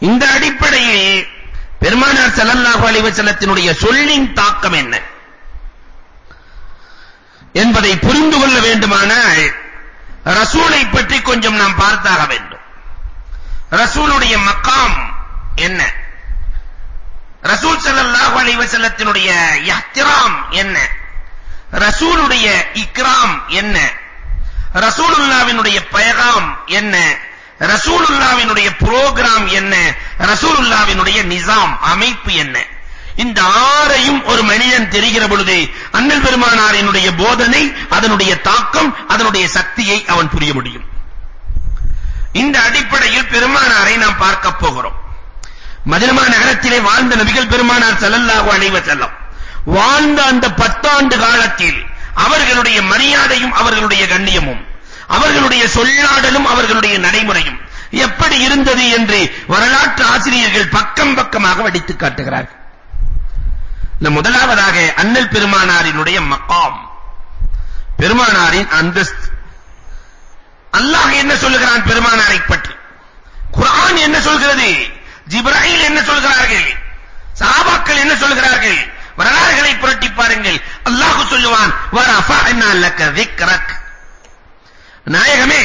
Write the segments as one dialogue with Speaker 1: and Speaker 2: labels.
Speaker 1: இந்த அடிப்படையில் பெருமானார் ஸல்லல்லாஹு அலைஹி வஸல்லத்தினுடைய சொல்லின் தாக்கம் என்ன? என்பதை புரிந்து கொள்ள வேண்டுமானால் ரசூலை பற்றி கொஞ்சம் நாம் பார்த்தாக வேண்டும். ரசூலுடைய மக்காம் என்ன? ரசூல் ஸல்லல்லாஹு அலைஹி வஸல்லத்தினுடைய இஹ்திராம் என்ன? ரசூலுடைய இக்ராம் என்ன? ரசூலுல்லாஹ்வினுடைய பயகாம் என்ன? ரசூலுல்லாவினுடைய புரோகிராம் என்ன? ரசூலுல்லாவினுடைய நிசாம் அமைப்பு என்ன? இந்த ஆறையும் ஒரு மனிதன் தெரிகிற பொழுது அண்ணல் பெருமானாரினுடைய போதனை அதனுடைய தாக்கம் அதனுடைய சக்தியை அவன் புரிய முடியும். இந்த அடிப்படையில் பெருமானாரை நாம் பார்க்க போகிறோம். மதினமா நகரத்திலே வாழ்ந்த நபிகள் பெருமானார் ஸல்லல்லாஹு அலைஹி வஸல்லம் வாழ்ந்த அந்த பத்தாண்டு காலத்தில் அவர்களுடைய மரியாதையும் அவர்களுடைய கண்ணியமும் அவர்களுடைய சொல்லாடலும் அவர்களுடைய நடைமுறையும். எப்படி இருந்தது என்று வரலாற்று ஆசிரியர்கள் பக்கம் பக்கமாக வடித்து காட்டுகிறார்கள். இந்த முதலாவதாக அண்ணல் பெருமானாரினுடைய மக்காம் பெருமானாரின் அந்தஸ்து. அல்லாஹ் என்ன சொல்லுகிறான் பெருமானாரை பற்றி? குர்ஆன் என்ன சொல்கிறது? ஜிப்ராயில் என்ன சொல்கிறார்கள்? சஹாபாக்கள் என்ன சொல்கிறார்கள்? வரலாறுகளை புரட்டி பாருங்கள். அல்லாஹ் சொல்லுவான் வரஃபஅனா லக திக்ரக் நாயகமே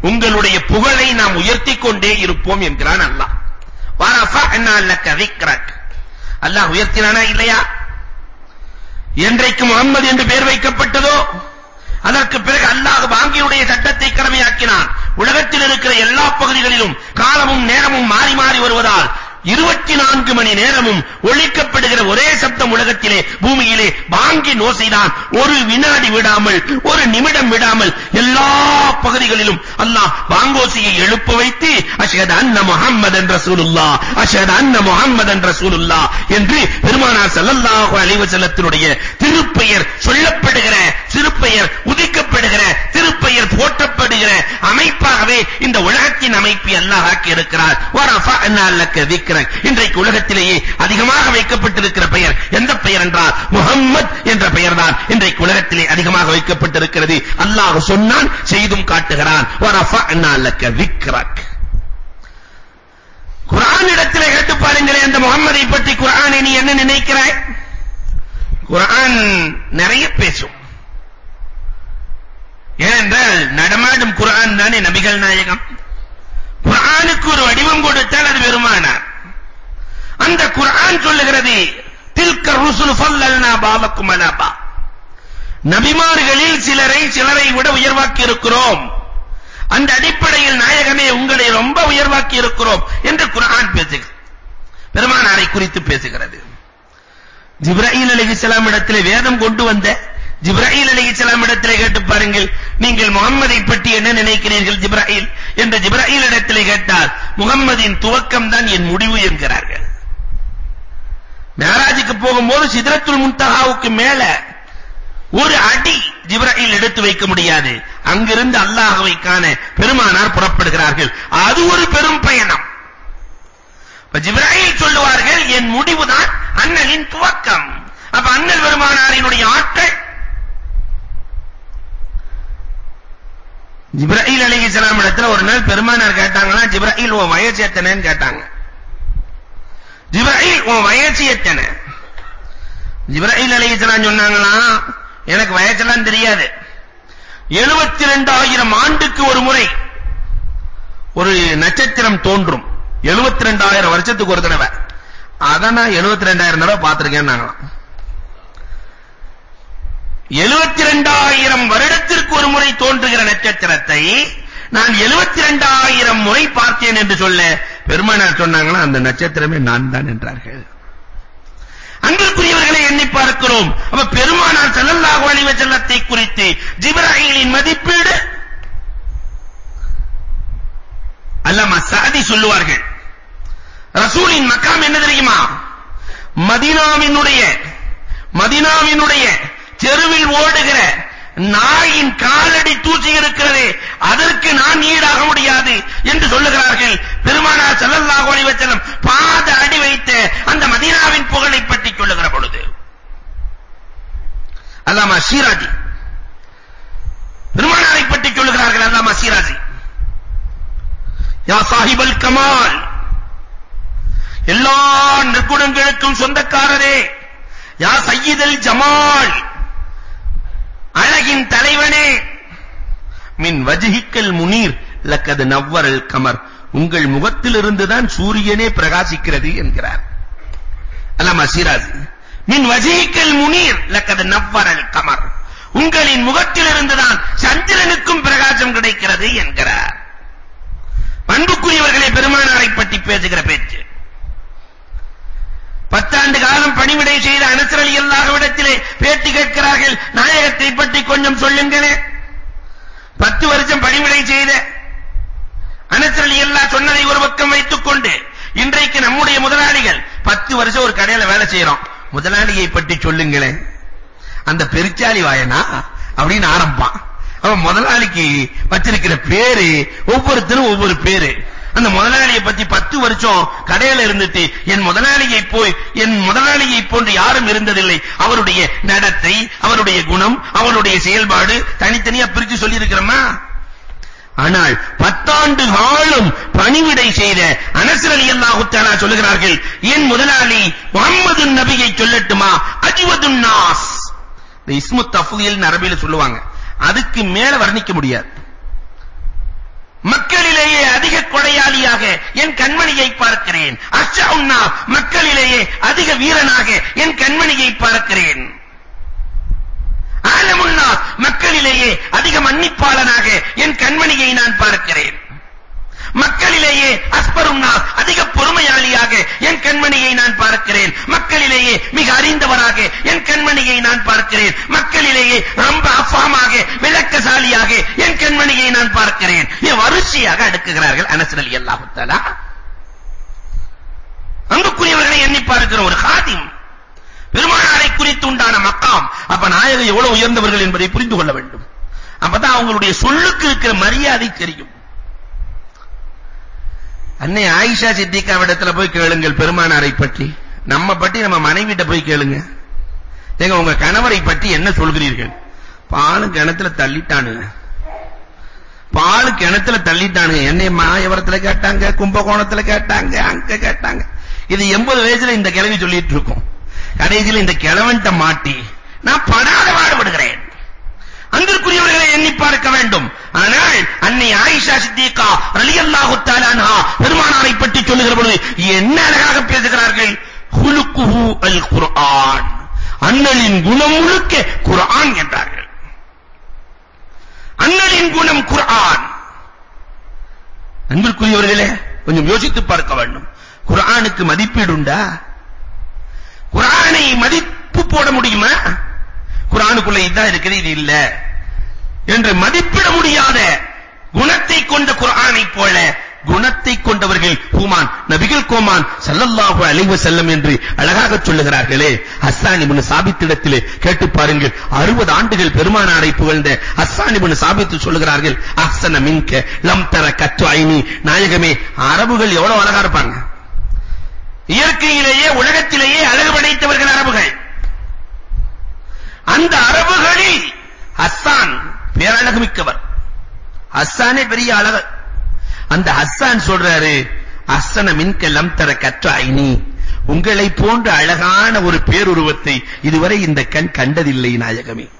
Speaker 1: உங்களுடைய புகழை நாம் உயர்த்திக் கொண்டே இருப்போம் என்கிறான் அல்லாஹ். வரஃபஅனா லக திக்ரக் அல்லாஹ் உயர்த்தினானா இல்லையா? என்றைக்கு முகம்மது என்று பெயர் வைக்கப்பட்டதோ அதற்கு பிறகு அல்லாஹ் வாங்கியுடைய சட்டத்தை கடமையாக்கினான். உலகத்தில் இருக்கிற எல்லா பகுதிகளிலும் காலமும் நேரமும் மாறி மாறி வருவதால் இருபத்தி நான்கு மணி நேரமும் ஒழிக்கப்படுகிற ஒரே சப்தம் உலகத்திலே பூமியிலே வாங்கி நோசைதான். ஒரு வினாடி விடாமல் ஒரு நிமிடம் விடாமல் எல்லா பகுதிகளிலும் அல்லாஹ் வாங்கோசையை எழுப்ப வைத்து அஷஹது அன்ன முஹம்மதன் ரசூலுல்லாஹ் அஷஹது அன்ன முஹம்மதன் ரசூலுல்லாஹ் என்று பெருமானார் ஸல்லல்லாஹு அலைஹி வஸல்லத்தினுடைய திருப்பெயர் சொல்லப்படுகிற திருப்பெயர் உதிக்கப்படுகிற திருப்பெயர் போற்றப்படுகிற அமைப்பாகவே இந்த உலகத்தின் அமைப்பை அல்லாஹ் ஆக்கி இருக்கிறார் வரஃபஅனா லக்க திக்ரக் இன்றைக்கு உலகத்திலேயே அதிகமாக வைக்கப்பட்டிருக்கிற பெயர் எந்த பெயர் என்றால் முஹம்மத் என்ற பெயர்தான். இன்றைக்கு உலகத்திலே அதிகமாக வைக்கப்பட்டிருக்கிறது. அல்லாஹ் சொன்னான் செய்தும் காட்டுகிறான். வரஃபஅனா லக்க விக்ரக் குர்ஆன் இடத்திலே கேட்டு பாருங்களே அந்த முகம்மதை பற்றி குர்ஆனை நீ என்ன நினைக்கிறாய்? குர்ஆன் நிறைய பேசும். ஏனென்றால் நடமாடும் குர்ஆன் தானே நபிகள் நாயகம். குர்ஆனுக்கு ஒரு வடிவம் கொடுத்தால் அது பெருமானார் அந்த குர்ஆன் சொல்லுகிறது தில்க ருசுல் ஃபல்லல்னா பாலக்கும் அலாபா நபிமார்களில் சிலரை சிலரை விட உயர்வாக்கி இருக்கிறோம் அந்த அடிப்படையில் நாயகமே உங்களை ரொம்ப உயர்வாக்கி இருக்கிறோம் என்று குர்ஆன் பேசுகிறது. பெருமானாரை குறித்து பேசுகிறது. ஜிப்ராயில் அலைஹிஸ்ஸலாம் இடத்திலே வேதம் கொண்டு வந்த ஜிப்ராயில் அலைஹிஸ்ஸலாம் இடத்திலே கேட்டு பாருங்கள். நீங்கள் முகம்மதை பற்றி என்ன நினைக்கிறீர்கள் ஜிப்ராயில்? என்ற ஜிப்ராயில் இடத்திலே கேட்டால் முகம்மதின் துவக்கம் தான் என் முடிவு என்கிறார்கள். மேராஜுக்கு போகும்போது சிதரத்துல் முன்தஹாவுக்கு மேல ஒரு அடி ஜிப்ராயில் எடுத்து வைக்க முடியாது. அங்கிருந்து அல்லாஹ்வை காண பெருமானார் புறப்படுகிறார்கள். அது ஒரு பெரும் பயணம். ஜிப்ராயில் சொல்லுவார்கள் என் முடிவுதான் அண்ணலின் துவக்கம். அப்ப அண்ணல் பெருமானாரினுடைய ஆட்கள் ஜிப்ராயில் அலைஹிஸ்ஸலாம் இடத்துல ஒரு நாள் பெருமானார் கேட்டாங்களா ஜிப்ராயில் உன் வயசு எத்தனைன்னு? கேட்டாங்க. ஜிப்ரீல் உன் வயசு எத்தனை ஜிப்ரீல் அலைஹிஸ்ஸலாம் சொன்னாங்களா? எனக்கு வயசெல்லாம் தெரியாது. 72000 ஆண்டுக்கு ஒரு முறை ஒரு நட்சத்திரம் தோன்றும். 72000 வருஷத்துக்கு ஒரு தடவை. அத நான் 72000 தடவை பார்த்திருக்கேன் நாங்களாம். 72000 வருடத்திற்கு ஒரு முறை தோன்றுகிற நட்சத்திரத்தை நான் 72000 முறை பார்த்தேன் என்று சொல்ல பெருமானார் சொன்னாங்களா அந்த நட்சத்திரமே நான் தான் என்றார்கள். அன்பிற்குரியவர்களை எண்ணி பார்க்கிறோம். அப்ப பெருமானார் ஸல்லல்லாஹு அலைஹி வஸல்லத்தை குறித்து ஜிப்ராயிலின் மதிப்பீடு. அல்லாமா சாதி சொல்லுவார்கள். ரசூலின் மக்காம் என்ன தெரியுமா? மதீனாவினுடைய மதீனாவினுடைய தெருவில் ஓடுகிற நாயின் காலடி தூசி இருக்கிறது அதற்கு நான் ஈடாக முடியாது என்று சொல்லுகிறார்கள். பெருமானார் ஸல்லல்லாஹு அலைஹி வஸல்லம் பாத அடி வைத்த அந்த மதீனாவின் புகழை பற்றி சொல்லுகிற பொழுது. அல்லாமா ஷீராஜி. பெருமானாரை பற்றி சொல்லுகிறார்கள் அல்லாமா ஷீராஜி. யா சாஹிபல் கமால். எல்லா நற்குணங்களுக்கும் சொந்தக்காரரே. யா சையீதல் ஜமால். அழகின் தலைவனே. மின் வஜ்ஹிக்கல் முனீர் லக்கது நவ்வரல் கமர். உங்கள் முகத்திலிருந்து தான் சூரியனே பிரகாசிக்கிறது என்கிறார். அல்லாமா சிராஜ் மின் வஜ்ஹிக்கல் முனீர் லக்கது நவ்வரல் கமர். உங்களின் முகத்திலிருந்து தான் சந்திரனுக்கும் பிரகாசம் கிடைக்கிறது என்கிறார். பண்புக்குரியவர்களே பெருமானாரை பற்றி பேசுகிற பேச்சு. பத்தாண்டு காலம் பணிவிடை செய்த அனசர் அலி அல்லாஹ்விடத்திலே பேட்டி கேட்கிறார்கள். நாயகத்தை பற்றி கொஞ்சம் சொல்லுங்களே பத்து வருஷம் பணிவிடை செய்த அனசர் அலி அல்லாஹ் சொன்னதை ஒரு பக்கம் வைத்துக் கொண்டு இன்றைக்கு நம்முடைய முதலாளிகள் பத்து வருஷம் ஒரு கடையில வேலை செய்யறோம். முதலாளியை பற்றி சொல்லுங்களேன். அந்த பெருச்சாலி வாயனா? அப்படின்னு ஆரம்பிப்பான். அவன் முதலாளிக்கு வச்சிருக்கிற பேரு ஒவ்வொருத்தரும் ஒவ்வொரு பேரு. அந்த முதலாளியை பத்தி பத்து வருஷம் கடையில இருந்துட்டு என் முதலாளியை போய் என் முதலாளியை போன்று யாரும் இருந்ததில்லை. அவருடைய நடத்தை அவருடைய குணம் அவருடைய செயல்பாடு தனித்தனியா பிரிச்சு சொல்லி இருக்கிறோமா ஆனால் பத்தாண்டு காலம் பணிவிடை செய்த அனஸ் ரலியல்லாஹு தஆலா சொல்லுகிறார்கள் என் முதலாளி முஹம்மது நபியை சொல்லட்டுமா? அஜ்வதுன் நாஸ். இந்த இஸ்மு தஃபீல் அரபியில சொல்லுவாங்க. அதுக்கு மேல வர்ணிக்க முடியாது. மக்களிலேயே அதிக கொடையாளியாக என் கண்மணியை பார்க்கிறேன். அஷ்ஷவுன்னா மக்களிலேயே அதிக வீரனாக என் கண்மணியை பார்க்கிறேன். ஆலமுன்னா மக்களிலேயே அதிக மன்னிப்பாளனாக என் கண்மணியை நான் பார்க்கிறேன். மக்களிலேயே அஸ்பருன்னா அதிக பொறுமையாளியாக என் கண்மணியை நான் பார்க்கிறேன். மக்களிலேயே மிக அறிந்தவராக என் கண்மணியை நான் பார்க்கிறேன். மக்களிலேயே ரொம்ப அஃபாமாக விளக்கசாலியாக என் கண்மணியை நான் பார்க்கிறேன். வரிசையாக அடுக்குகிறார்கள் அனஸ் அலி அல்லாஹு தஆலா. அன்புக்குரியவர்களை எண்ணி பார்க்கிற ஒரு ஹாதிம் பெருமானாரை குறித்து உண்டான மக்காம் அப்ப நாயகம் எவ்வளவு உயர்ந்தவர்கள் என்பதை புரிந்து கொள்ள வேண்டும். அப்பதான் அவங்களுடைய சொல்லுக்கு இருக்கிற மரியாதை தெரியும். அன்னை ஆயிஷா சித்திகாவிடத்துல போய் கேளுங்கள் பெருமானாரை பற்றி. நம்ம பற்றி நம்ம மனைவிட்ட போய் கேளுங்க. ஏங்க உங்க கணவரை பற்றி என்ன சொல்கிறீர்கள்? பாலு கிணத்துல தள்ளிட்டானுங்க. பாலு கிணத்துல தள்ளிட்டானுங்க. என்னை மாயவரத்துல கேட்டாங்க கும்பகோணத்துல கேட்டாங்க அங்க கேட்டாங்க. இது எண்பது வயசுல இந்த கிழவி சொல்லிட்டு இருக்கோம். கடைசியில் இந்த கிழவன்ட்ட மாட்டி நான் படாத பாடுபடுகிறேன். அன்பிற்குரியவர்களை எண்ணி பார்க்க வேண்டும். ஆனால் அன்னை ஆயிஷா சித்திகா ரலியல்லாஹு தஆலா அன்ஹா பெருமானாரை பற்றி சொல்லுகிற பொழுது என்ன அழகாக பேசுகிறார்கள்? ஹுலுக்குஹு அல் குர்ஆன். அண்ணலின் குணம் முழுக்க குர்ஆன் என்றார்கள். அண்ணலின் குணம் குர்ஆன். அன்பிற்குரியவர்களே கொஞ்சம் யோசித்து பார்க்க வேண்டும். குர்ஆனுக்கு மதிப்பீடு உண்டா? குர்ஆனை மதிப்பு போட முடியுமா? குர்ஆனுக்குள்ள இதான் இருக்குது இது இல்ல. என்று மதிப்பிட முடியாத குணத்தை கொண்ட குர்ஆனை போல குணத்தை கொண்டவர்கள் ஹுமான் நபிகள் கோமான் ஸல்லல்லாஹு அலைஹி வஸல்லம் என்று அழகாக சொல்லுகிறார்களே. ஹஸ்ஸான் இப்னு சாபித் இடத்திலே கேட்டு பாருங்கள். 60 ஆண்டுகள் பெருமானாரை புகழ்ந்த ஹஸ்ஸான் இப்னு சாபித் சொல்லுகிறார்கள் அஹ்ஸன மின்க லம் தர கத்து ஐனி. நாயகமே அரபுகள் எவ்வளவு அழகா இருப்பாங்க. இயற்கையிலேயே உலகத்திலேயே அழகு படைத்தவர்கள் அரபுகள். அந்த அரபுகளில் ஹஸ்ஸான் பேரழகு மிக்கவர் ஹஸ்ஸானே பெரிய அழகு அந்த ஹஸ்ஸான் சொல்றாரு அஸ்ஸன மின்கலம் தர கற்ற ஐனி. உங்களை போன்ற அழகான ஒரு பேருருவத்தை இதுவரை இந்த கண் கண்டதில்லை நாயகமே.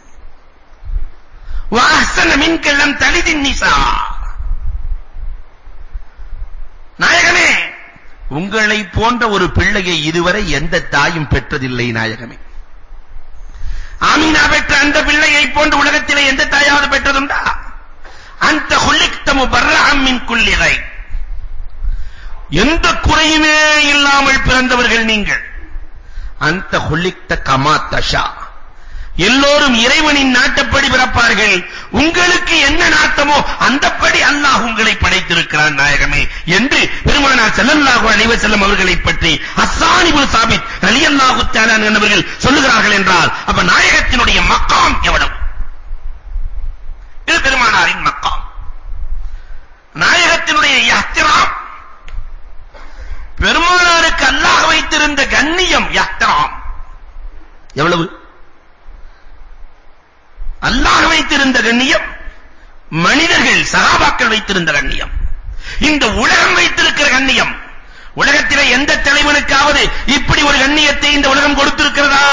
Speaker 1: வாஹ்சன மின்கலம் தலிதின் நிசா. நாயகமே உங்களை போன்ற ஒரு பிள்ளையை இதுவரை எந்த தாயும் பெற்றதில்லை நாயகமே. ஆமீனா பெற்ற அந்த பிள்ளையை போன்ற உலகத்திலே எந்த தாயாவது பெற்றதுண்டா? அந்த ஹுலிக்த முபர்ரஹம் மின் குல்லி எந்த குறையுமே இல்லாமல் பிறந்தவர்கள் நீங்கள். அந்த ஹுலிக்த கமா தஷா எல்லோரும் இறைவனின் நாட்டப்படி பிறப்பார்கள். உங்களுக்கு என்ன நாட்டமோ அந்தப்படி அல்லாஹ் உங்களை படைத்திருக்கிறான் நாயகமே என்று பெருமானார் ஸல்லல்லாஹு அலைஹி வஸல்லம் அவர்களை பற்றி ஹஸ்ஸான் இப்னு சாபித் ரலியல்லாஹு தஆலா என்பவர்கள் சொல்லுகிறார்கள் என்றால் அப்ப நாயகத்தினுடைய மக்காம் எவ்வளவு? இது பெருமானாரின் மக்காம். நாயகத்தினுடைய இஹ்திராம் பெருமானாருக்கு அல்லாஹ் வைத்திருந்த கண்ணியம் இஹ்திராம் எவ்வளவு? அல்லாஹ் வைத்திருந்த கண்ணியம் மனிதர்கள் சஹாபாக்கள் வைத்திருந்த கண்ணியம். இந்த உலகம் வைத்திருக்கிற கண்ணியம் உலகத்திலே எந்த தலைவனுக்காவது இப்படி ஒரு கண்ணியத்தை இந்த உலகம் கொடுத்திருக்கிறதா?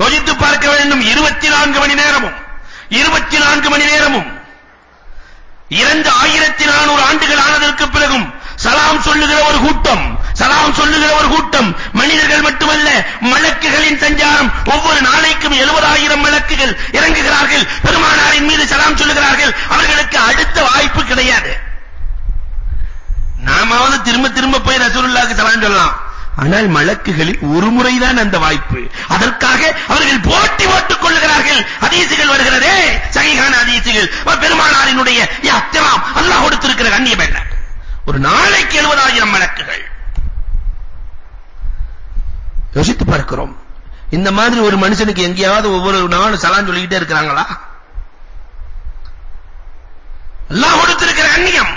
Speaker 1: யோசித்து பார்க்க வேண்டும். 24 மணி நேரமும் 24 மணி நேரமும். இரண்டு ஆயிரத்தி நானூறு ஆண்டுகள் ஆனதற்கு பிறகும் சலாம் சொல்லுகிற ஒரு கூட்டம் சலாம் சொல்லுகிற ஒரு கூட்டம் மனிதர்கள் மட்டுமல்ல மலக்குகளின் சஞ்சாரம் ஒவ்வொரு நாளைக்கும் இறங்குகிறார்கள் இறங்குகிறார்கள். பெருமானாரின் மீது சலாம் சொல்லுகிறார்கள். அவர்களுக்கு அடுத்த வாய்ப்பு கிடையாது. நாமாவது திரும்ப திரும்ப போய் ரசூலுல்லாஹ்க்கு சலாம் சொல்லலாம். ஆனால் மலக்குகளில் ஒரு முறைதான் அந்த வாய்ப்பு. அதற்காக அவர்கள் போட்டி போட்டுக் கொள்கிறார்கள் ஹதீசுகள் வருகிறதே சஹீஹான ஹதீசுகள். பெருமானாரினுடைய அத்திரம் அல்லாஹ் கொடுத்திருக்கிற கண்ணியம் என்ன? ஒரு நாளைக்கு 70000 மலக்குகள். யோசித்து பார்க்கிறோம். இந்த மாதிரி ஒரு மனுஷனுக்கு எங்கேயாவது ஒவ்வொரு நாளும் சலாம் சொல்லிக்கிட்டே இருக்கிறாங்களா? அல்லாஹ் கொடுத்திருக்கிற அந்நியம்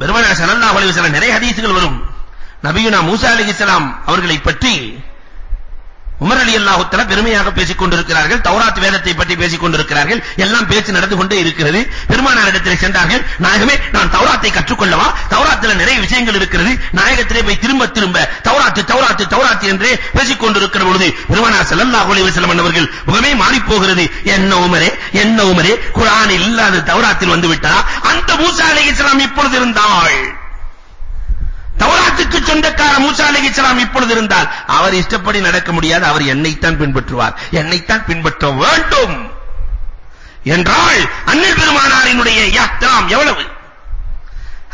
Speaker 1: பெருமானார் ஸல்லல்லாஹு அலைஹி வஸல்லம் நிறைய ஹதீஸ்கள் வரும். நபியுனா மூசா அலைஹிஸ்ஸலாம் அவர்களை பற்றி உமர் ரலியல்லாஹு தஆலா பெருமையாக பேசிக் கொண்டிருக்கிறார்கள். தௌராத் வேதத்தை பற்றி பேசிக் கொண்டிருக்கிறார்கள். எல்லாம் பேச்சு நடந்து கொண்டே இருக்கிறது. பெருமானாரிடத்தில் சென்றார்கள். நாயகமே நான் தௌராத்தை கற்றுக்கொள்ளவா? தௌராத்தில் நிறைய விஷயங்கள் இருக்கிறது. நாயகத்திலே போய் திரும்ப திரும்ப தௌராத்து தௌராத்து தௌராத் என்று பேசிக் கொண்டிருக்கிற பொழுது பெருமானார் ஸல்லல்லாஹு அலைஹி வஸல்லம் அவர்கள் முகமே மாறி போகிறது என்ன உமரே என்ன உமரே? குர்ஆன் இல்லாத தௌராத்தில் வந்து விட்டதா அந்த மூசா அலைஹிஸ்ஸலாம் இப்பொழுது இருந்தாள். தௌராத்துக்கு சொந்தக்கார மூசா அலைஹிஸ்ஸலாம் இப்பொழுது இருந்தால் அவர் இஷ்டப்படி நடக்க முடியாது அவர் என்னைத்தான் பின்பற்றுவார். என்னைத்தான் பின்பற்ற வேண்டும் என்றால் அண்ணல் பெருமானாரினுடைய யாத்திராம் எவ்வளவு?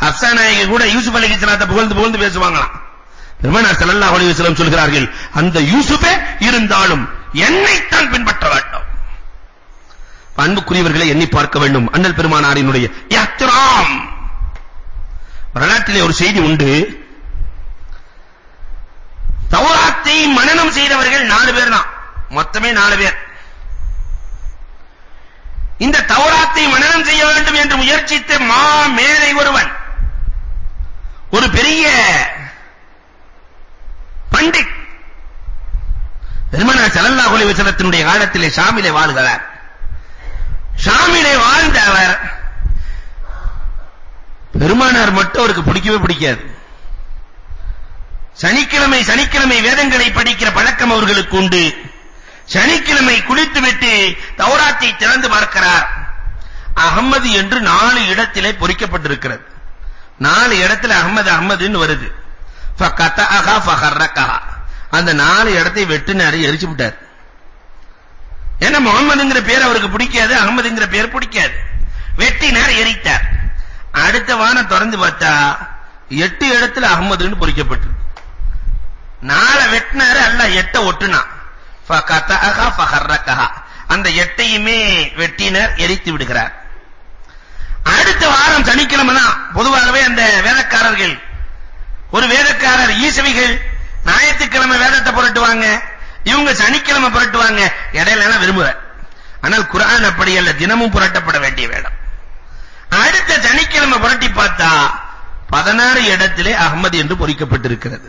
Speaker 1: ஹஸ்ஸானாயகி கூட யூசுப் அலைஹிஸ்ஸலாத்தை புகழ்ந்து புகழ்ந்து பேசுவாங்களாம். பெருமானார் ஸல்லல்லாஹு அலைஹி வஸல்லம் சொல்கிறார்கள் அந்த யூசுபே இருந்தாலும் என்னைத்தான் பின்பற்ற வேண்டும். அன்புக்குரியவர்களை எண்ணி பார்க்க வேண்டும். அண்ணல் பெருமானாரினுடைய யாத்திராம். வரலாற்றிலே ஒரு செய்தி உண்டு. தௌராத்தை மனனம் செய்தவர்கள் நாலு பேர் தான் மொத்தமே நாலு பேர். இந்த தௌராத்தை மனனம் செய்ய வேண்டும் என்று முயற்சித்த மா மேலை ஒருவன் ஒரு பெரிய பண்டிட் பெருமனா ஸல்லல்லாஹு அலைஹி வஸல்லத்தினுடைய காலத்திலே ஷாமிலே வாழ்கிறார் ஷாமிலே வாழ்ந்த அவர் பெருமானார் மட்டும் அவருக்கு பிடிக்கவே பிடிக்காது. சனிக்கிழமை சனிக்கிழமை வேதங்களை படிக்கிற பழக்கம் அவர்களுக்கு உண்டு. சனிக்கிழமை குளித்துவிட்டு தௌராத்தை திறந்து பார்க்கிறார். அகமது என்று நாலு இடத்திலே பொறிக்கப்பட்டிருக்கிறது. நாலு இடத்துல அகமது அகமதுன்னு வருது. அந்த நாலு இடத்தை வெட்டினாரு எரிச்சு விட்டார். ஏன்னா முகமதுங்கிற பேர் அவருக்கு பிடிக்காது அகமதுங்கிற பேர் பிடிக்காது. வெட்டினார் எரித்தார். அடுத்த வானம் திறந்து பார்த்தா எட்டு இடத்துல அகமதுன்னு பொறிக்கப்பட்டு நாளை வெட்டினாரு அல்ல எட்ட ஒட்டுனா. ஃபகதஅஹா ஃபஹர்ரகஹா. அந்த எட்டையுமே வெட்டினர் எரித்து விடுகிறார். அடுத்த வாரம் சனிக்கிழமை தான் பொதுவாகவே அந்த வேதக்காரர்கள் ஒரு வேதக்காரர் ஈசவிகள் ஞாயிற்றுக்கிழமை வேதத்தை புரட்டுவாங்க இவங்க சனிக்கிழமை புரட்டுவாங்க இடையில எல்லாம் விரும்புவ ஆனால் குர்ஆன் அப்படி அல்ல தினமும் புரட்டப்பட வேண்டிய வேடம். அடுத்த சனிக்கிழமை புரட்டி பார்த்தா 16 இடத்திலே அகமது என்று பொறிக்கப்பட்டிருக்கிறது.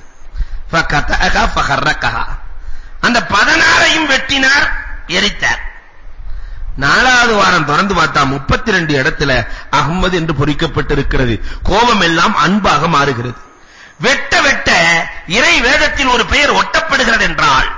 Speaker 1: ஃபகதஅஹா ஃபஹர்ரகஹா. அந்த 16ஐயும் வெட்டினார் எரித்தார். நாலாவது வாரம் திறந்து பார்த்தா 32 இடத்துல அகமது என்று பொறிக்கப்பட்டிருக்கிறது. கோபம் எல்லாம் அன்பாக மாறுகிறது. வெட்ட வெட்ட இறை வேதத்தில் ஒரு பெயர் ஒட்டப்படுகிறது என்றால்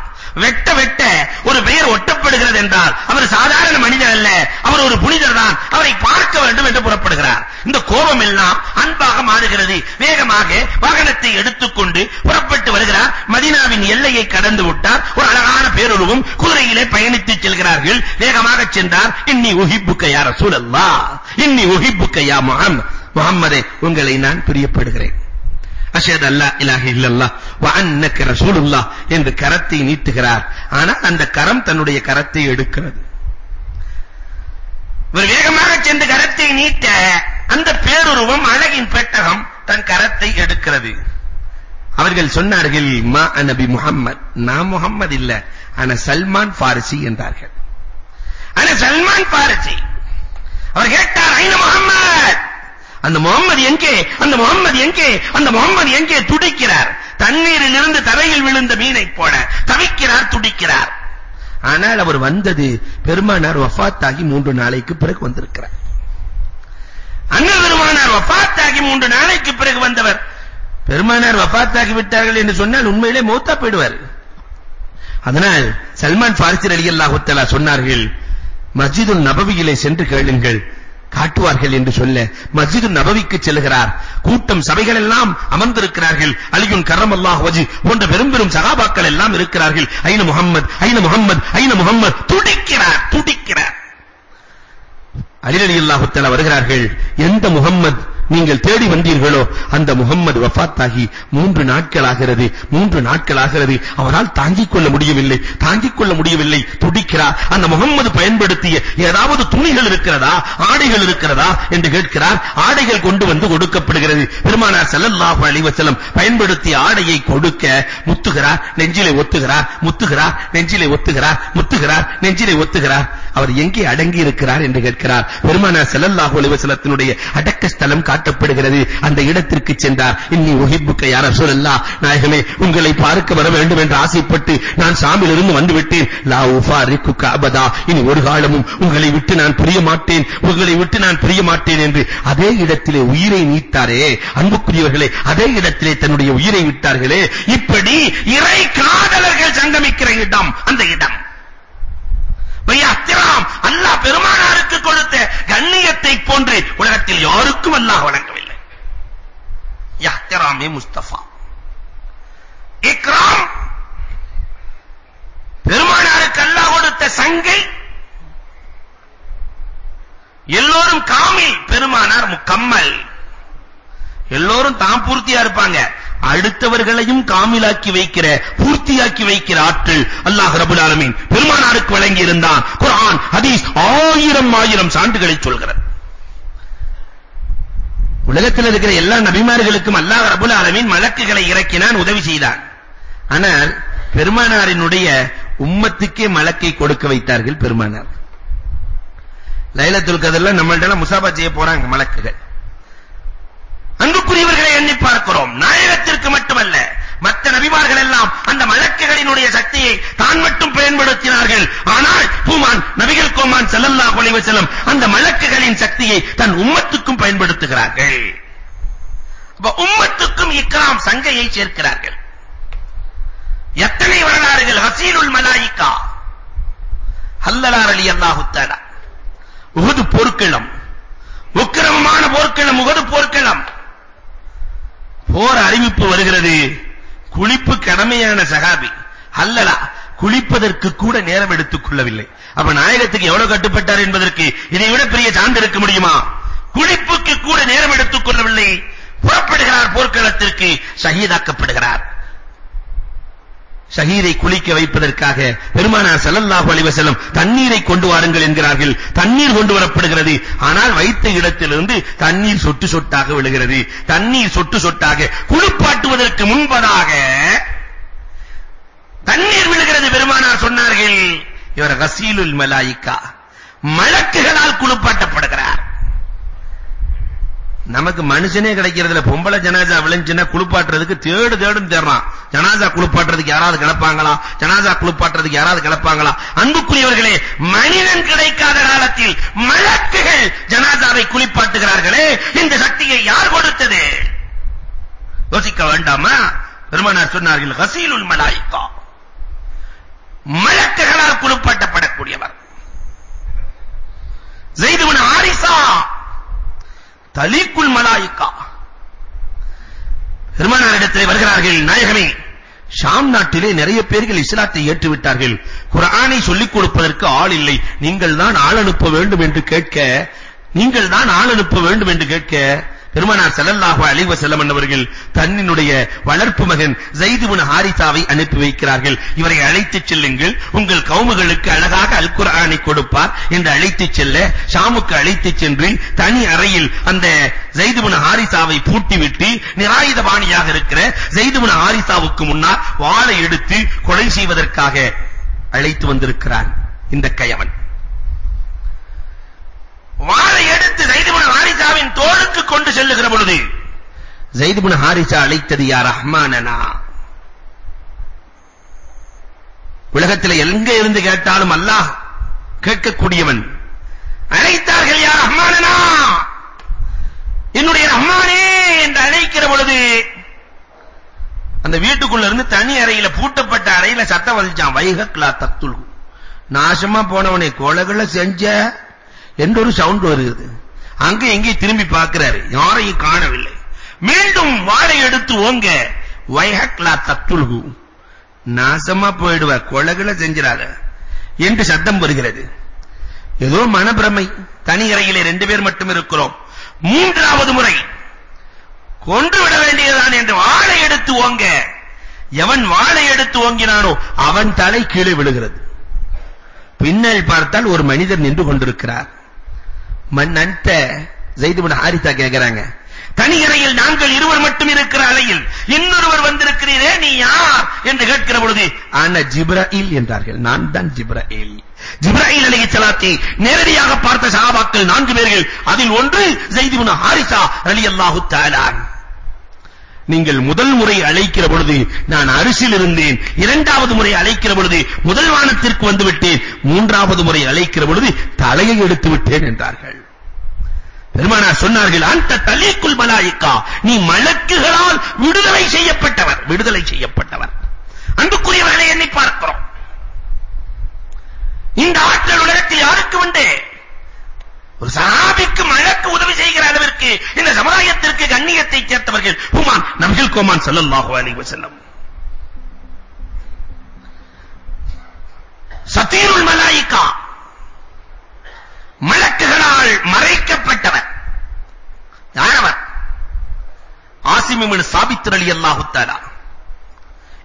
Speaker 1: வெட்ட வெட்ட ஒரு பெயர் ஒட்டப்படுகிறது என்றால் அவர் சாதாரண மனிதர் அல்ல. அவர் ஒரு புனிதர் தான் அவரை பார்க்க வேண்டும் என்று புறப்படுகிறார். இந்த கோபம் எல்லாம் அன்பாக மாறுகிறது. வேகமாக வாகனத்தை எடுத்துக்கொண்டு புறப்பட்டு வருகிறார். மதீனாவின் எல்லையை கடந்து விட்டார். ஒரு அழகான பேருருவும் குதிரையிலே பயணித்து செல்கிறார்கள். வேகமாக சென்றார். இன்னி உஹிப்புக்க யா ரசூலல்லாஹ். இன்னி உஹிப்புக்க யா முஹம்மத் முஹம்மதே உங்களை நான் பிரியப்படுகிறேன். அஷஹது அல்லா இலாஹ இல்லல்லாஹ் வ அன்னக ரசூலுல்லாஹ் என்று கரத்தை நீட்டுகிறார். ஆனால் அந்த கரம் தன்னுடைய கரத்தை எடுக்கிறது. இவர் வேகமாக சென்று கரத்தை நீட்ட அந்த பேருருவம் அழகின் பெட்டகம் தன் கரத்தை எடுக்கிறது. அவர்கள் சொன்னார்கள் மா நபி முஹம்மத். நான் முஹம்மது இல்ல. ஆனா சல்மான் ஃபாரிசி என்றார்கள். ஆனா சல்மான் ஃபாரிசி. அவர் கேட்டார் ஐன முஹம்மத்? அந்த முகம்மது எங்கே? அந்த முகம்மது எங்கே? அந்த முகம்மது எங்கே? துடிக்கிறார். தண்ணீரில் இருந்து தரையில் விழுந்த மீனை போல தவிக்கிறார் துடிக்கிறார். ஆனால் அவர் வந்தது பெருமானார் வஃபாத்தாகி மூன்று நாளைக்கு பிறகு வந்திருக்கிறார். அண்ணல் பெருமானார் வஃபாத்தாகி மூன்று நாளைக்கு பிறகு வந்தவர். பெருமானார் வஃபாத்தாகி விட்டார்கள் என்று சொன்னால் உண்மையிலே மௌத்தா போய்டுவார். அதனால் சல்மான் ஃபாரிசி ரலியல்லாஹு தஆலா சொன்னார்கள் மஸ்ஜிதுல் நபவியிலே சென்று கேளுங்கள். காட்டுவார்கள் என்று சொல்ல மஸ்ஜிது நபவிக்கு செல்கிறார். கூட்டம் சபைகள் எல்லாம் அமர்ந்திருக்கிறார்கள். அலியுன் கரமல்லாஹு வஜி போன்ற பெரும் பெரும் சகாபாக்கள் எல்லாம் இருக்கிறார்கள். ஐன முஹம்மத் ஐன முஹம்மத் ஐன முஹம்மத். துடிக்கிறார் துடிக்கிறார். அலி ரலியல்லாஹு தஆலா வருகிறார்கள். எந்த முஹம்மத் நீங்கள் தேடி வந்தீர்களோ அந்த முகம்மது வஃபாத்தாகி மூன்று நாட்கள் ஆகிறது மூன்று நாட்கள் ஆகிறது அவரால் தாங்கிக் கொள்ள முடியவில்லை தாங்கிக் கொள்ள முடியவில்லை துடிக்கிறார். அந்த முகம்மது பயன்படுத்திய ஏதாவது துணிகள் இருக்கிறதா ஆடைகள் இருக்கிறதா என்று கேட்கிறார். ஆடைகள் கொண்டு வந்து கொடுக்கப்படுகிறது. பெருமானார் ஸல்லல்லாஹு அலைஹி வஸல்லம் பயன்படுத்திய ஆடையை கொடுக்க முத்துகிறார் நெஞ்சிலே ஒத்துகிறார் முத்துகிறார் நெஞ்சிலே ஒத்துகிறார் முத்துகிறார் நெஞ்சிலே ஒத்துகிறார். அவர் எங்கே அடங்கி இருக்கிறார் என்று கேட்கிறார். பெருமானார் ஸல்லல்லாஹு அலைஹி வஸல்லத்தினுடைய அடக்க ஸ்தலம் காட்டப்படுகிறது. அந்த இடத்திற்கு சென்றார். இன்னி உஹிப்புக்க யா ரசூலல்லாஹ் நாயகமே உங்களை பார்க்க வர வேண்டும் என்று ஆசைப்பட்டு நான் சாமியிலிருந்து வந்து விட்டேன் லா உஃபாரிக்குக அபதா. இனி ஒரு காலமும் உங்களை விட்டு நான் பிரிய மாட்டேன். உங்களை விட்டு நான் பிரிய மாட்டேன் என்று அதே இடத்திலே உயிரை நீத்தாரே. அன்புக்குரியவர்களே அதே இடத்திலே தன்னுடைய உயிரை விட்டார்களே. இப்படி இறை காதலர்கள் சங்கமிக்கிற இடம் அந்த இடம். அத்திராம் அல்லாஹ் பெருமானாருக்கு கொடுத்த கண்ணியத்தை போன்று உலகத்தில் யாருக்கும் அல்லாஹ் வழங்கவில்லை யஹ்திராமே முஸ்தபா. இக்ராம். பெருமானாருக்கு அல்லாஹ் கொடுத்த சங்கை. எல்லோரும் காமில். பெருமானார் முக்கம்மல். எல்லோரும் தான் பூர்த்தியா இருப்பாங்க. அடுத்தவர்களையும் காமிலாக்கி வைக்கிற பூர்த்தியாக்கி வைக்கிற ஆற்றல் அல்லாஹ் ரபுல் ஆலமீன் பெருமானாருக்கு வழங்கி இருந்தான் குர்ஆன் ஹதீஸ் ஆயிரம் ஆயிரம் சான்றுகளை சொல்கிறது. உலகத்தில் இருக்கிற எல்லா நபிமார்களுக்கும் அல்லாஹ் ரபுல் ஆலமீன் மலக்குகளை இறக்கினான் உதவி செய்தான். ஆனால் பெருமானாரினுடைய உம்மத்துக்கே மலக்கை கொடுக்க வைத்தார்கள் பெருமானார். லைலத்துல் கதர்ல நம்மள்ட்ட முசாபா செய்ய போறாங்க மலக்குகள். அன்புக்குரியவர்களை எண்ணி பார்க்கிறோம். நாயகத்திற்கு மட்டுமல்ல மற்ற நபிமார்கள் எல்லாம் அந்த மலக்குகளினுடைய சக்தியை தான் மட்டும் பயன்படுத்தினார்கள். ஆனால் பூமான் நபிகள் கோமான் ஸல்லல்லாஹு அலைஹி வஸல்லம் அந்த மலக்குகளின் சக்தியை தன் உம்மத்துக்கும் பயன்படுத்துகிறார்கள். அப்ப உம்மத்துக்கும் இக்ராம் சங்கையை சேர்க்கிறார்கள். எத்தனை வரலாறுகள்? ஹசீலுல் மலாயிகா. ஹல்லலார் அலி அல்லாஹு தஆலா. உஹது போர்க்களம். உக்கிரமமான போர்க்களம் உஹது போர்க்களம். போர் அறிவிப்பு வருகிறது. குளிப்பு கடமையான சகாபி. அல்லலா குளிப்பதற்கு கூட நேரம் எடுத்துக் கொள்ளவில்லை. அப்ப நாயகத்துக்கு எவ்வளவு கட்டுப்பட்டார் என்பதற்கு இதை விட பெரிய சான்று இருக்க முடியுமா? குளிப்புக்கு கூட நேரம் எடுத்துக் கொள்ளவில்லை. புறப்படுகிறார் போர்க்களத்திற்கு ஷஹீதாக்கப்படுகிறார். ஷஹீதை குளிக்க வைப்பதற்காக பெருமானார் ஸல்லல்லாஹு அலைஹி வஸல்லம் தண்ணீரை கொண்டு வாருங்கள் என்கிறார்கள். தண்ணீர் கொண்டு வரப்படுகிறது. ஆனால் வைத்த இடத்திலிருந்து தண்ணீர் சொட்டு சொட்டாக விழுகிறது. தண்ணீர் சொட்டு சொட்டாக குளிப்பாட்டுவதற்கு முன்பதாக தண்ணீர் விழுகிறது பெருமானார் சொன்னார்கள். இவர் கசீலுல் மலாயிகா மலக்குகளால் குளிப்பாட்டப்படுகிறார். நமக்கு மனுஷனே கிடைக்கிறதுல பொம்பளை ஜனாசா விளைஞ்சுனா குளிப்பாட்டுறதுக்கு தேடு தேடுன்னு தேடுறான். ஜனாசா குளிப்பாட்டுறதுக்கு யாராவது கிளப்பாங்களா? ஜனாசா குளிப்பாட்டுறதுக்கு யாராவது கிளப்பாங்களா? அன்புக்குரியவர்களே மனிதன் கிடைக்காத காலத்தில் மலக்குகள் ஜனாசாவை குளிப்பாட்டுகிறார்களே இந்த சக்தியை யார் கொடுத்தது? யோசிக்க வேண்டாமா? பெருமானார் சொன்னார்கள் ஹசீலுல் மலாய்க்கா. மலக்குகளால் குளிப்பாட்டப்படக்கூடியவர். ஜெயித் தலீக்குல் மலாயிகா பெருமானாரிடத்திலே வருகிறார்கள் நாயகமே ஷாம் நாட்டிலே நிறைய பேர்கள் இஸ்லாத்தை ஏற்று விட்டார்கள் குர்ஆனை சொல்லிக் கொடுப்பதற்கு ஆள் இல்லை. நீங்கள் தான் ஆள் அனுப்ப வேண்டும் என்று கேட்க நீங்கள் தான் ஆள் அனுப்ப வேண்டும் என்று கேட்க பெருமானார் ஸல்லல்லாஹு அலைஹி வஸல்லம் அவர்கள் தன்னினுடைய வளர்ப்பு மகன் ஸைத் இப்னு ஹாரிசாவை அனுப்பி வைக்கிறார்கள். இவரை அழைத்துச் செல்லுங்கள். உங்கள் கவுமுகளுக்கு அழகாக அல் குர்ஆனை கொடுப்பார் என்று அழைத்துச் செல்ல ஷாமுக்கு அழைத்துச் சென்று தனி அறையில் அந்த ஸைத் இப்னு ஹாரிசாவை பூட்டிவிட்டு நிராயுதபாணியாக இருக்கிற ஸைத் இப்னு ஹாரிசாவுக்கு முன்னால் வாளை எடுத்து கொலை செய்வதற்காக அழைத்து வந்திருக்கிறான் இந்த கயவன். வாளை எடுத்து ஸைத் இப்னு ஹாரிசாவின் தோளுக்கு கொண்டு செல்லுகிற பொழுது ஸைத் இப்னு ஹாரிசா அழைத்தது யா ரஹ்மானனா? உலகத்தில் எங்க இருந்து கேட்டாலும் அல்லாஹ் கேட்கக்கூடியவன். அழைத்தார்கள் யா ரஹ்மானனா? என்னுடைய ரஹ்மானே என்று அழைக்கிற பொழுது அந்த வீட்டுக்குள்ள இருந்து தனி அறையில பூட்டப்பட்ட அறையில சத்தம் வந்துச்சான். வைகக்லா தத்துல் நாசமா போனவனை கொலகள செஞ்ச என்று ஒரு சவுண்ட் வருகிறது. அங்க எங்கே திரும்பி பார்க்கிறாரு. யாரையும் காணவில்லை. மீண்டும் வாளை எடுத்து ஓங்க வைஹக்லா தத்துல்கு நாசமா போயிடுவ கொலகள செஞ்சிராத என்று சத்தம் வருகிறது. ஏதோ மனப்பிரமை. தனி அறையிலே ரெண்டு பேர் மட்டும் இருக்கிறோம். மூன்றாவது முறை கொன்று விட வேண்டியதுதான் என்று வாளை எடுத்து ஓங்க எவன் வாளை எடுத்து ஓங்கினானோ அவன் தலை கீழே விழுகிறது. பின்னல் பார்த்தால் ஒரு மனிதர் நின்று கொண்டிருக்கிறார். மன்னன்ட்ட ஜெயித் இப்னு ஹாரிதா கேக்குறாங்க. தனி அறையில் நாங்கள் இருவர் மட்டும் இருக்கிற அறையில் இன்னொருவர் வந்திருக்கிறீரே நீ யார்? என்று கேட்கிற பொழுது ஆன ஜிப்ராயில் என்றார்கள். நான் தான் ஜிப்ராயில். ஜிப்ராயில் அலைஹிஸ்ஸலாத்தை நேரடியாக பார்த்த சஹாபாக்கள் நான்கு பேர்கள் அதில் ஒன்று ஜெயித் இப்னு ஹாரிசா ரலியல்லாஹு தஆலா நீங்கள் முதல் முறை அழைக்கிற பொழுது நான் அரிசியில் இருந்தேன் இரண்டாவது முறை அழைக்கிற பொழுது முதல் வானத்திற்கு வந்து விட்டேன் மூன்றாவது முறை அழைக்கிற பொழுது தலையை எடுத்து விட்டேன் என்றார்கள். பெருமானா சொன்னார்கள் அந்த தலீக்குல் மலாயிக்கா நீ மலக்குகளால் விடுதலை செய்யப்பட்டவர் விடுதலை செய்யப்பட்டவர். அன்புக்குரியவர்களை என்னை பார்க்கிறோம். இந்த ஆற்றல் உலகத்தில் யாருக்கு உண்டு? ஒரு சஹாபிக்கு மலக்கு உதவி செய்கிற அளவிற்கு இந்த சமுதாயத்திற்கு கண்ணியத்தை சேர்த்தவர்கள் ஹுமான் நபிகள் கோமான் ஸல்லல்லாஹு அலைஹி வஸல்லம். சத்தீருல் மலாயிகா. மலக்குகளால் மறைக்கப்பட்டவர். யாரவர்? ஆசிம் இப்னு சாபித் ரலியல்லாஹு தஆலா.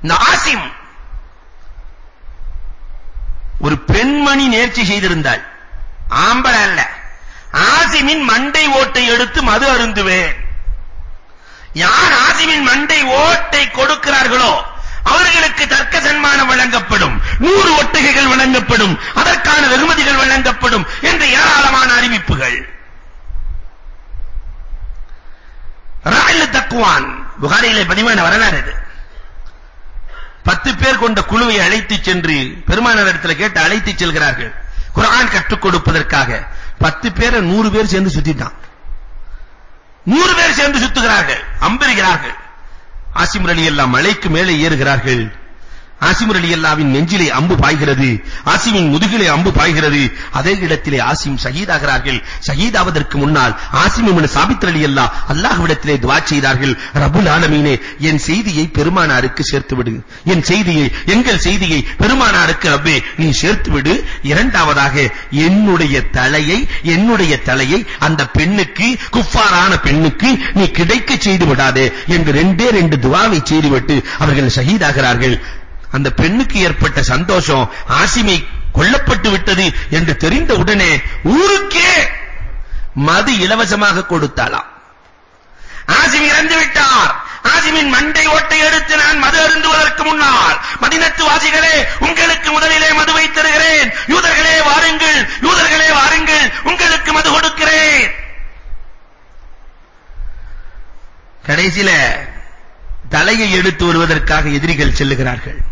Speaker 1: இந்த ஆசிம் ஒரு பெண்மணி நேர்ச்சி செய்திருந்தாள். ஆம்பள அல்ல. ஆசிமின் மண்டை ஓட்டை எடுத்து மது அருந்துவேன். யார் ஆசிமின் மண்டை ஓட்டை கொடுக்கிறார்களோ அவர்களுக்கு தர்க்க சன்மானம் வழங்கப்படும். நூறு ஒட்டகைகள் வழங்கப்படும். அதற்கான வெகுமதிகள் வழங்கப்படும் என்ற ஏராளமான அறிவிப்புகள். ராயில் தக்குவான் புகாரியிலே பதிவான வரலாறு இது. பத்து பேர் கொண்ட குழுவை அழைத்துச் சென்று பெருமானார் இடத்துல கேட்டு அழைத்துச் செல்கிறார்கள். குர்ஆன் கற்றுக் கொடுப்பதற்காக. பத்து பேரை நூறு பேர் சேர்ந்து சுத்திட்டான். நூறு பேர் சேர்ந்து சுத்துகிறார்கள் அம்பெறுகிறார்கள் ஆசிம் அலி எல்லாம் மலைக்கு மேலே ஏறுகிறார்கள். ஆசிம் அலி அல்லாவின் நெஞ்சிலே அம்பு பாய்கிறது ஆசிமின் முதுகிலே அம்பு பாய்கிறது. அதே இடத்திலே ஆசிம் ஷஹீதாகிறார்கள். ஷஹீதாவதற்கு முன்னால் ஆசிம் இப்னு சாபித் அலி அல்லாஹ்விடத்திலே துஆ செய்தார்கள். ரப்பல் ஆலமீனே என் செய்தியை பெருமானாருக்கு சேர்த்து விடு என் செய்தியை எங்கள் செய்தியை பெருமானாருக்கு ரப்பே நீ சேர்த்து விடு இரண்டாவதாக என்னுடைய தலையை என்னுடைய தலையை அந்த பெண்ணுக்கு குஃபாரான பெண்ணுக்கு நீ கிடைக்க செய்து விடாதே என்று ரெண்டே ரெண்டு துஆவை செய்துவிட்டு அவர்கள் ஷஹீதாகிறார்கள். அந்த பெண்ணுக்கு ஏற்பட்ட சந்தோஷம் ஆசிமை கொல்லப்பட்டு விட்டது என்று தெரிந்த உடனே ஊருக்கே மது இலவசமாக கொடுத்தாளாம். ஆசிம் இறந்து விட்டார். ஆசிமின் மண்டை ஓட்டை எடுத்து நான் மது அருந்துவதற்கு முன்னால் மதினத்து வாசிகளே உங்களுக்கு முதலிலே மதுவை தருகிறேன். யூதர்களே வாருங்கள். யூதர்களே வாருங்கள். உங்களுக்கு மது கொடுக்கிறேன். கடைசியில தலையை எடுத்து வருவதற்காக எதிரிகள் செல்லுகிறார்கள்.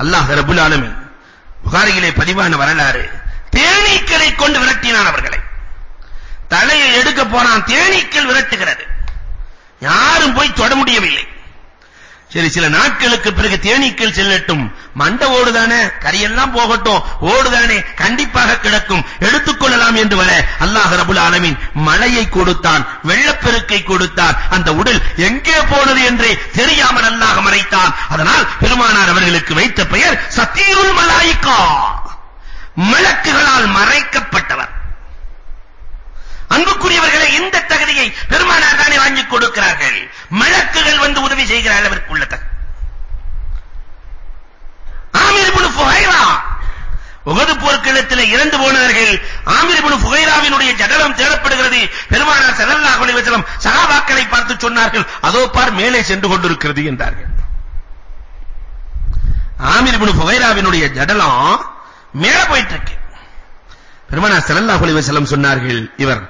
Speaker 1: அல்லாஹ் ரபுல் ஆலமீன் புகாரியிலே பதிவான வரலாறு. தேனீக்களை கொண்டு விரட்டினான் அவர்களை. தலையை எடுக்க போனான் தேனீக்கள் விரட்டுகிறது. யாரும் போய் தொட முடியவில்லை. சரி சில நாட்களுக்கு பிறகு தேனீக்கள் செல்லட்டும். மண்ட ஓடுதானே கரியெல்லாம் போகட்டும். ஓடுதானே கண்டிப்பாக கிடக்கும். எடுத்துக்கொள்ளலாம் என்று வர அல்லாஹ் ரபுல் ஆலமீன் மழையை கொடுத்தான் வெள்ளப்பெருக்கை கொடுத்தான். அந்த உடல் எங்கே போனது என்றே தெரியாமல் அல்லாஹ் மறைத்தான். அதனால் பெருமானார் அவர்களுக்கு வைத்த பெயர் சத்தீருல் மலாயிகா. மலக்குகளால் மறைக்கப்பட்டவர். அன்புக்குரியவர்களை இந்த தகுதியை பெருமானார் தானே வாங்கி கொடுக்கிறார்கள். மலக்குகள் வந்து உதவி செய்கிற அளவிற்கு உள்ள தகுதி ஆமீர் இப்னு ஃபுஹைரா. உஹது போர்க்களத்தில் இறந்து போனவர்கள் ஆமீர் இப்னு ஃபுஹைராவினுடைய ஜடலம் தேடப்படுகிறது. பெருமானார் ஸல்லல்லாஹு அலைஹி வஸல்லம் சஹாபாக்களை பார்த்து சொன்னார்கள் அதோ பார் மேலே சென்று கொண்டிருக்கிறது என்றார்கள். ஆமீர் இப்னு ஃபுஹைராவினுடைய ஜடலம் மேலே போயிட்டு இருக்கு பெருமானார் ஸல்லல்லாஹு அலைஹி வஸல்லம் சொன்னார்கள் இவர்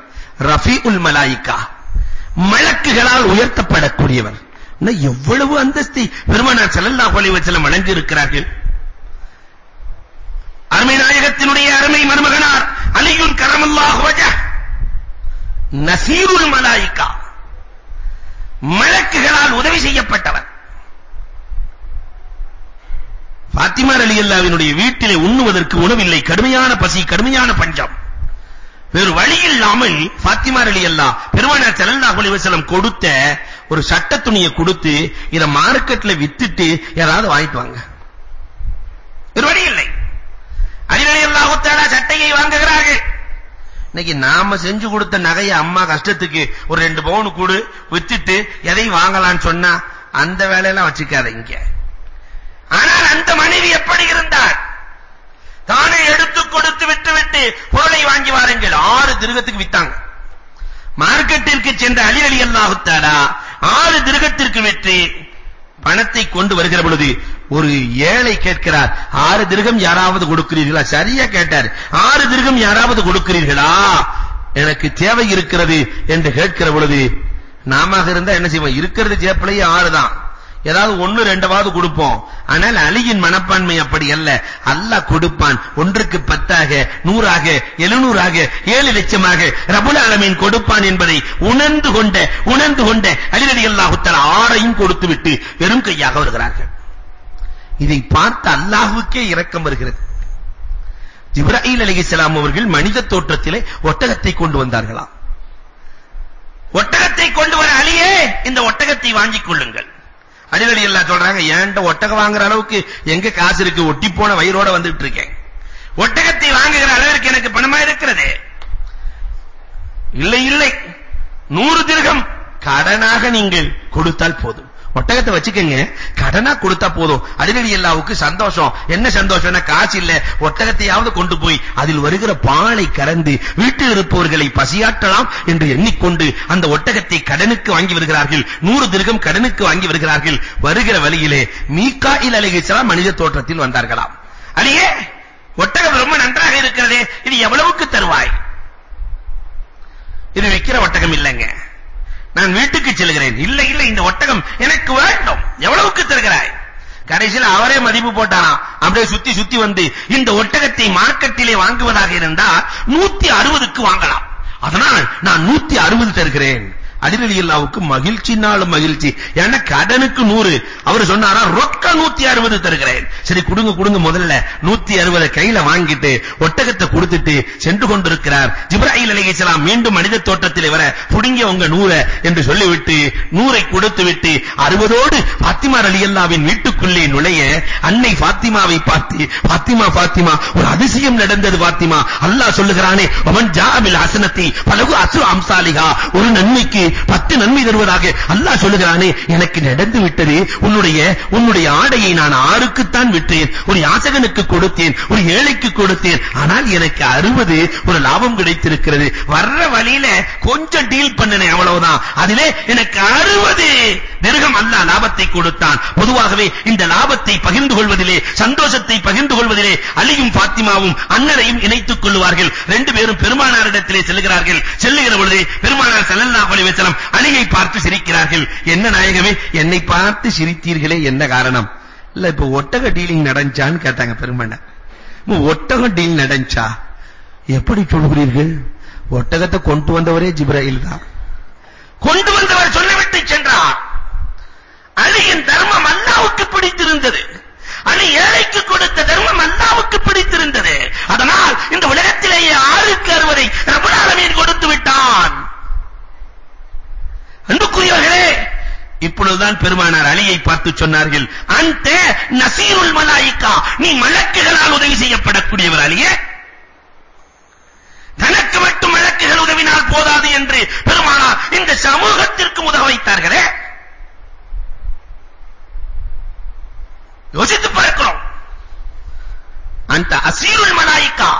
Speaker 1: ரஃபீஉல் மலாயிகா மலக்குகளால் உயர்த்தப்படக்கூடியவர். எவ்வளவு அந்தஸ்தி பெருமானார் ஸல்லல்லாஹு அலைஹி வஸல்லம் வழங்கி இருக்கிறார்கள் அருமை நாயகத்தினுடைய அருமை மருமகனார் அலியுன் கரமல்லாஹு வஜஹ். நசீருல் மலாயிகா மலக்குகளால் உதவி செய்யப்பட்டவர். பாத்திமா ரலியல்லாஹுவினுடைய வீட்டிலே உண்ணுவதற்கு உணவில்லை. கடுமையான பசி கடுமையான பஞ்சம். வேறு வழி இல்லாமல் பாத்திமா ரலியல்லாஹ் பெருமானார் ஸல்லல்லாஹு அலைஹி வஸல்லம் கொடுத்த ஒரு சட்ட துணியை கொடுத்து இத மார்க்கெட்ல வித்துட்டு யாராவது வாங்கிட்டு வாங்க. வேறு வழி இல்லை. அலி ரலியல்லாஹு தஆலா சட்டையை வாங்குகிறார்கள். இன்னைக்கு நாம செஞ்சு கொடுத்த நகையை அம்மா கஷ்டத்துக்கு ஒரு ரெண்டு பவுன் கொடு வித்துட்டு எதையும் வாங்கலாம்னு சொன்னா அந்த வேலையெல்லாம் வச்சுக்காத இங்க. ஆனால் அந்த மனைவி எப்படி இருந்தார்? தானே எடுத்து கொடுத்து விட்டு விட்டு பொருளை வாங்கி வாருங்கள். ஆறு திருகத்துக்கு வித்தாங்க. மார்க்கெட்டிற்கு சென்ற அலி அலி அல்லாஹு தஆலா ஆறு திருகத்திற்கு விற்று பணத்தை கொண்டு வருகிற பொழுது ஒரு ஏழை கேட்கிறார் ஆறு திருகம் யாராவது கொடுக்கிறீர்களா? சரியா கேட்டார் ஆறு திருகம் யாராவது கொடுக்கிறீர்களா? எனக்கு தேவை இருக்கிறது. என்று கேட்கிற பொழுது நாம இருந்தா என்ன செய்வோம்? இருக்கிறது ஜேப்பிலேயே ஆறு தான். ஏதாவது ஒன்னு ரெண்டாவது கொடுப்போம். ஆனால் அலியின் மனப்பான்மை அப்படி அல்ல. அல்லாஹ் கொடுப்பான். ஒன்றுக்கு பத்தாக நூறாக எழுநூறாக ஏழு லட்சமாக ரபுல் ஆலமீன் கொடுப்பான் என்பதை உணர்ந்து கொண்ட உணர்ந்து கொண்ட அலி ரலியல்லாஹு தஆலா ஆறையும் கொடுத்து விட்டு வெறும் கையாக வருகிறார்கள். இதை பார்த்த அல்லாஹ்வுக்கே இரக்கம் வருகிறது. ஜிப்ராயில் அலைஹிஸ்ஸலாம் அவர்கள் மனித தோற்றத்திலே ஒட்டகத்தை கொண்டு வந்தார்களாம். ஒட்டகத்தை கொண்டு வர அலியே இந்த ஒட்டகத்தை வாங்கிக் கொள்ளுங்கள். அடிவடி எல்லாம் சொல்றாங்க ஏன்ட்ட ஒட்டகம் வாங்குற அளவுக்கு எங்க காசு இருக்கு? ஒட்டி போன வயிறோட வந்துட்டு இருக்கேன். ஒட்டகத்தை வாங்குகிற அளவிற்கு எனக்கு பணமா இருக்கிறது? இல்லை இல்லை. நூறு திருகம் கடனாக நீங்கள் கொடுத்தால் போதும். ஒட்டகத்தை வச்சுக்கங்க. கடனா கொடுத்தா போதும். அடிநடி எல்லாவுக்கு சந்தோஷம். என்ன சந்தோஷம்னா காசு இல்ல. ஒட்டகத்தையாவது கொண்டு போய் அதில் வருகிற பாலை கறந்து வீட்டில் இருப்பவர்களை பசியாற்றலாம் என்று எண்ணிக்கொண்டு அந்த ஒட்டகத்தை கடனுக்கு வாங்கி வருகிறார்கள். நூறு திருகம் கடனுக்கு வாங்கி வருகிறார்கள். வருகிற வழியிலே மீகாயில் அலைஹிஸ்ஸலாம் மனித தோற்றத்தில் வந்தார்களாம். அடியே ஒட்டகம் ரொம்ப நன்றாக இருக்கிறதே. இது எவ்வளவுக்கு தருவாய்? இது விக்கிற ஒட்டகம் இல்லைங்க. நான் வீட்டுக்கு செல்கிறேன். இல்லை இல்லை இந்த ஒட்டகம் எனக்கு வேண்டும். எவ்வளவுக்கு தருகிறாய்? கடைசியில் அவரே மதிப்பு போட்டாராம். அப்படியே சுத்தி சுத்தி வந்து இந்த ஒட்டகத்தை மார்க்கெட்டிலே வாங்குவதாக இருந்தால் 160க்கு வாங்கலாம். அதனால் நான் 160 தருகிறேன். அடிரலியல்லாவுக்கு மகிழ்ச்சினாலும் மகிழ்ச்சி. ஏன்னா கடனுக்கு 100 அவர் சொன்னாரா ரொக்க 160 தருகிறேன். சரி கொடுங்க கொடுங்க முதல்ல. 160 கையில வாங்கிட்டு ஒட்டகத்தை கொடுத்துட்டு சென்று கொண்டிருக்கிறார். ஜிப்ராயில் அலைஹிஸ்ஸலாம் மீண்டும் மனித தோட்டத்தில் வர புடிங்க உங்க 100 என்று சொல்லிவிட்டு 100ஐ கொடுத்து விட்டு 60ஓடு பாத்திமா ரலியல்லாவின் வீட்டுக்குள்ளே நுழைய அன்னை பாத்திமாவை பார்த்து பாத்திமா பாத்திமா ஒரு அதிசயம் நடந்தது பாத்திமா அல்லாஹ் சொல்லுகிறானே அவன் ஜாபில் ஹசனத்தி பலகு அசு அம்சாலிகா ஒரு நன்மைக்கு பத்து நன்மை தருவதாக அல்லாஹ் சொல்லுகிறானே எனக்கு நடந்து விட்டது. உன்னுடைய உன்னுடைய ஆடையை நான் ஆறுக்குத்தான் விற்றேன். ஒரு யாசகனுக்கு கொடுத்தேன் ஒரு ஏழைக்கு கொடுத்தேன். ஆனால் எனக்கு அறுபது ஒரு லாபம் கிடைத்திருக்கிறது. வர்ற வழியில கொஞ்சம் டீல் பண்ணினேன் அவ்வளவுதான். அதிலே எனக்கு அறுபது திருகம் அல்லாஹ் லாபத்தை கொடுத்தான். பொதுவாகவே இந்த லாபத்தை பகிர்ந்து கொள்வதிலே சந்தோஷத்தை பகிர்ந்து கொள்வதிலே அலியும் பாத்திமாவும் அண்ணனையும் இணைத்துக் கொள்வார்கள் ரெண்டு பேரும் பெருமானாரிடத்திலே செல்கிறார்கள் செல்லுகிற பொழுது பெருமானார் ஸல்லல்லாஹு அலைஹி வஸல்லம் அலியை பார்த்து சிரிக்கிறார்கள். என்ன நாயகமே என்னை பார்த்து சிரித்தீர்களே என்ன காரணம்? இல்ல இப்ப ஒட்டக டீலிங் நடஞ்சான்னு கேட்டாங்க பெருமானார் ஒட்டக டீல் நடஞ்சா? எப்படி சொல்கிறீர்கள் ஒட்டகத்தை கொண்டு வந்தவரே ஜிப்ராயில் தான். கொண்டு வந்தவர் சொல்லிவிட்டு சென்றார். அலியின் தர்மம் அல்லாவுக்கு பிடித்திருந்தது. அலி ஏழைக்கு கொடுத்த தர்மம் அல்லாவுக்கு பிடித்திருந்தது. அதனால் இந்த உலகத்திலேயே ஆளுக்கு அறுவரை ரப்பல் ஆலமீன் கொடுத்து விட்டான் அன்புக்குரியவர்களே இப்பொழுதுதான் பெருமானார் அலியை பார்த்து சொன்னார்கள். அந்த நசீருல் மலாயிகா. நீ மலக்குகளால் உதவி செய்யப்படக்கூடியவர் அலியே தனக்கு மட்டும் மலக்குகள் உதவினால் போதாது என்று பெருமானார் இந்த சமூகத்திற்கு உதவ வைத்தார்களே யோசித்து பார்க்கிறோம் அந்த அசீருல் மலாயிகா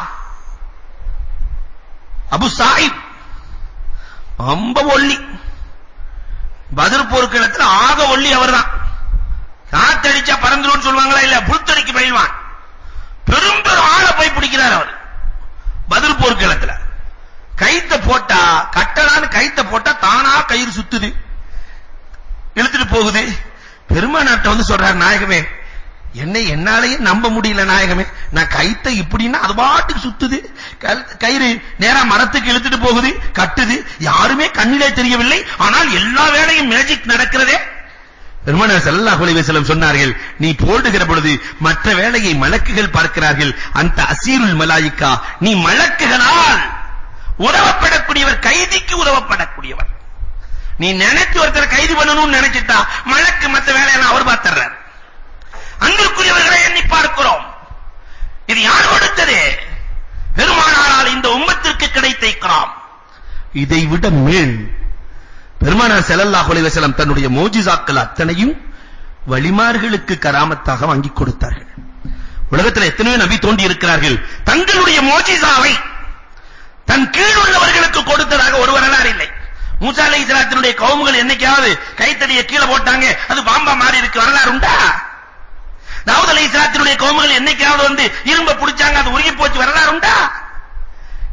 Speaker 1: அபு சாஹிப் ரொம்ப ஒல்லி பதிர் போர்க்களத்துல ஆக ஒல்லி அவர்தான். காத்தடிச்சா பறந்துருன்னு சொல்லுவாங்களா இல்ல புல்தடிக்கு பயில்வான். பெரும் பெரும் ஆளை போய் பிடிக்கிறார் அவர். பதில் போர்க்களத்துல. கைத்த போட்டா கட்டலான்னு கைத்த போட்டா தானா கயிறு சுத்துது. இழுத்துட்டு போகுது. பெருமானாட்ட வந்து சொல்றார் நாயகமே என்னை என்னாலேயே நம்ப முடியல நாயகமே. நான் கைத்த இப்படின்னா அது பாட்டுக்கு சுத்துது. கயிறு நேரா மரத்துக்கு இழுத்துட்டு போகுது கட்டுது. யாருமே கண்ணிலே தெரியவில்லை. ஆனால் எல்லா வேலையும் மேஜிக் நடக்கிறதே பெருமானார் ஸல்லல்லாஹு அலைஹி வஸல்லம் சொன்னார்கள் நீ போடுகிற பொழுது மற்ற வேலையை மலக்குகள் பார்க்கிறார்கள். அந்த அசீருல் மலாயிகா நீ மலக்குகளால் உறவப்படக்கூடியவர் கைதிக்கு உறவப்படக்கூடியவர் நீ நினைச்சு ஒருத்தர் கைது பண்ணணும்னு நினைச்சிட்டா மலக்கு மற்ற வேலையெல்லாம் அவர் பார்த்தறார் அங்கிருக்கிறவர்களை எண்ணி பார்க்கிறோம். இது யார் கொடுத்தது? பெருமானாரால் இந்த உம்மத்திற்கு கிடைத்த இக்ராம். இதை விட மேல் பெருமானார் ஸல்லல்லாஹு அலைஹி வஸல்லம் தன்னுடைய மோஜிசாக்கள் அத்தனையும் வழிமார்களுக்கு கராமத்தாக வாங்கி கொடுத்தார்கள். உலகத்தில் எத்தனையோ நபி தோண்டி இருக்கிறார்கள். தங்களுடைய மோஜிசாவை தன் கீழ் உள்ளவர்களுக்கு கொடுத்ததாக ஒரு வரலாறு இல்லை. மூசா அலைஹிஸ்ஸலாத்தினுடைய கவுமுகள் என்னைக்காவது கைத்தடியை கீழே போட்டாங்க அது பாம்பா மாறி இருக்கு. வரலாறு உண்டா? தாவூத் அலைஹிஸ்ஸலாத்தினுடைய கவுமுகள் என்னைக்காவது வந்து இரும்ப புடிச்சாங்க அது உருகி போச்சு. வரலாறு உண்டா?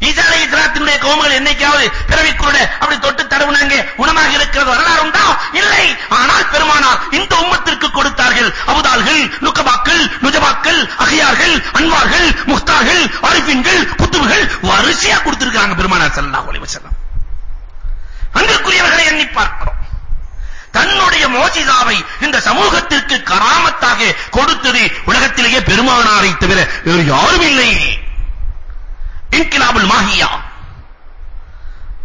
Speaker 1: ஈசா அலைஹிஸ்ஸலாத்தினுடைய கவுமுகள் என்னைக்காவது பிறவிக்குருட அப்படி தொட்டு தடவுனாங்க குணமாக இருக்கிறது வரலாறு உண்டா? இல்லை. ஆனால் பெருமானார் இந்த உம்மத்திற்கு கொடுத்தார்கள். அபுதால்கள் நுக்கபாக்கள் நுஜபாக்கள் அகியார்கள் அன்வார்கள் முக்தார்கள் அரிபின்கள் குத்துபுகள் வரிசையா கொடுத்திருக்காங்க பெருமானார் ஸல்லல்லாஹு அலைஹி வஸல்லம். அன்பிற்குரியவர்களை எண்ணி பார்க்கிறோம். தன்னுடைய மோஜிதாவை இந்த சமூகத்திற்கு கராமத்தாக கொடுத்தது உலகத்திலேயே பெருமானாரை தவிர வேறு யாரும் இல்லை இன்கிலாபுல் மாஹியா.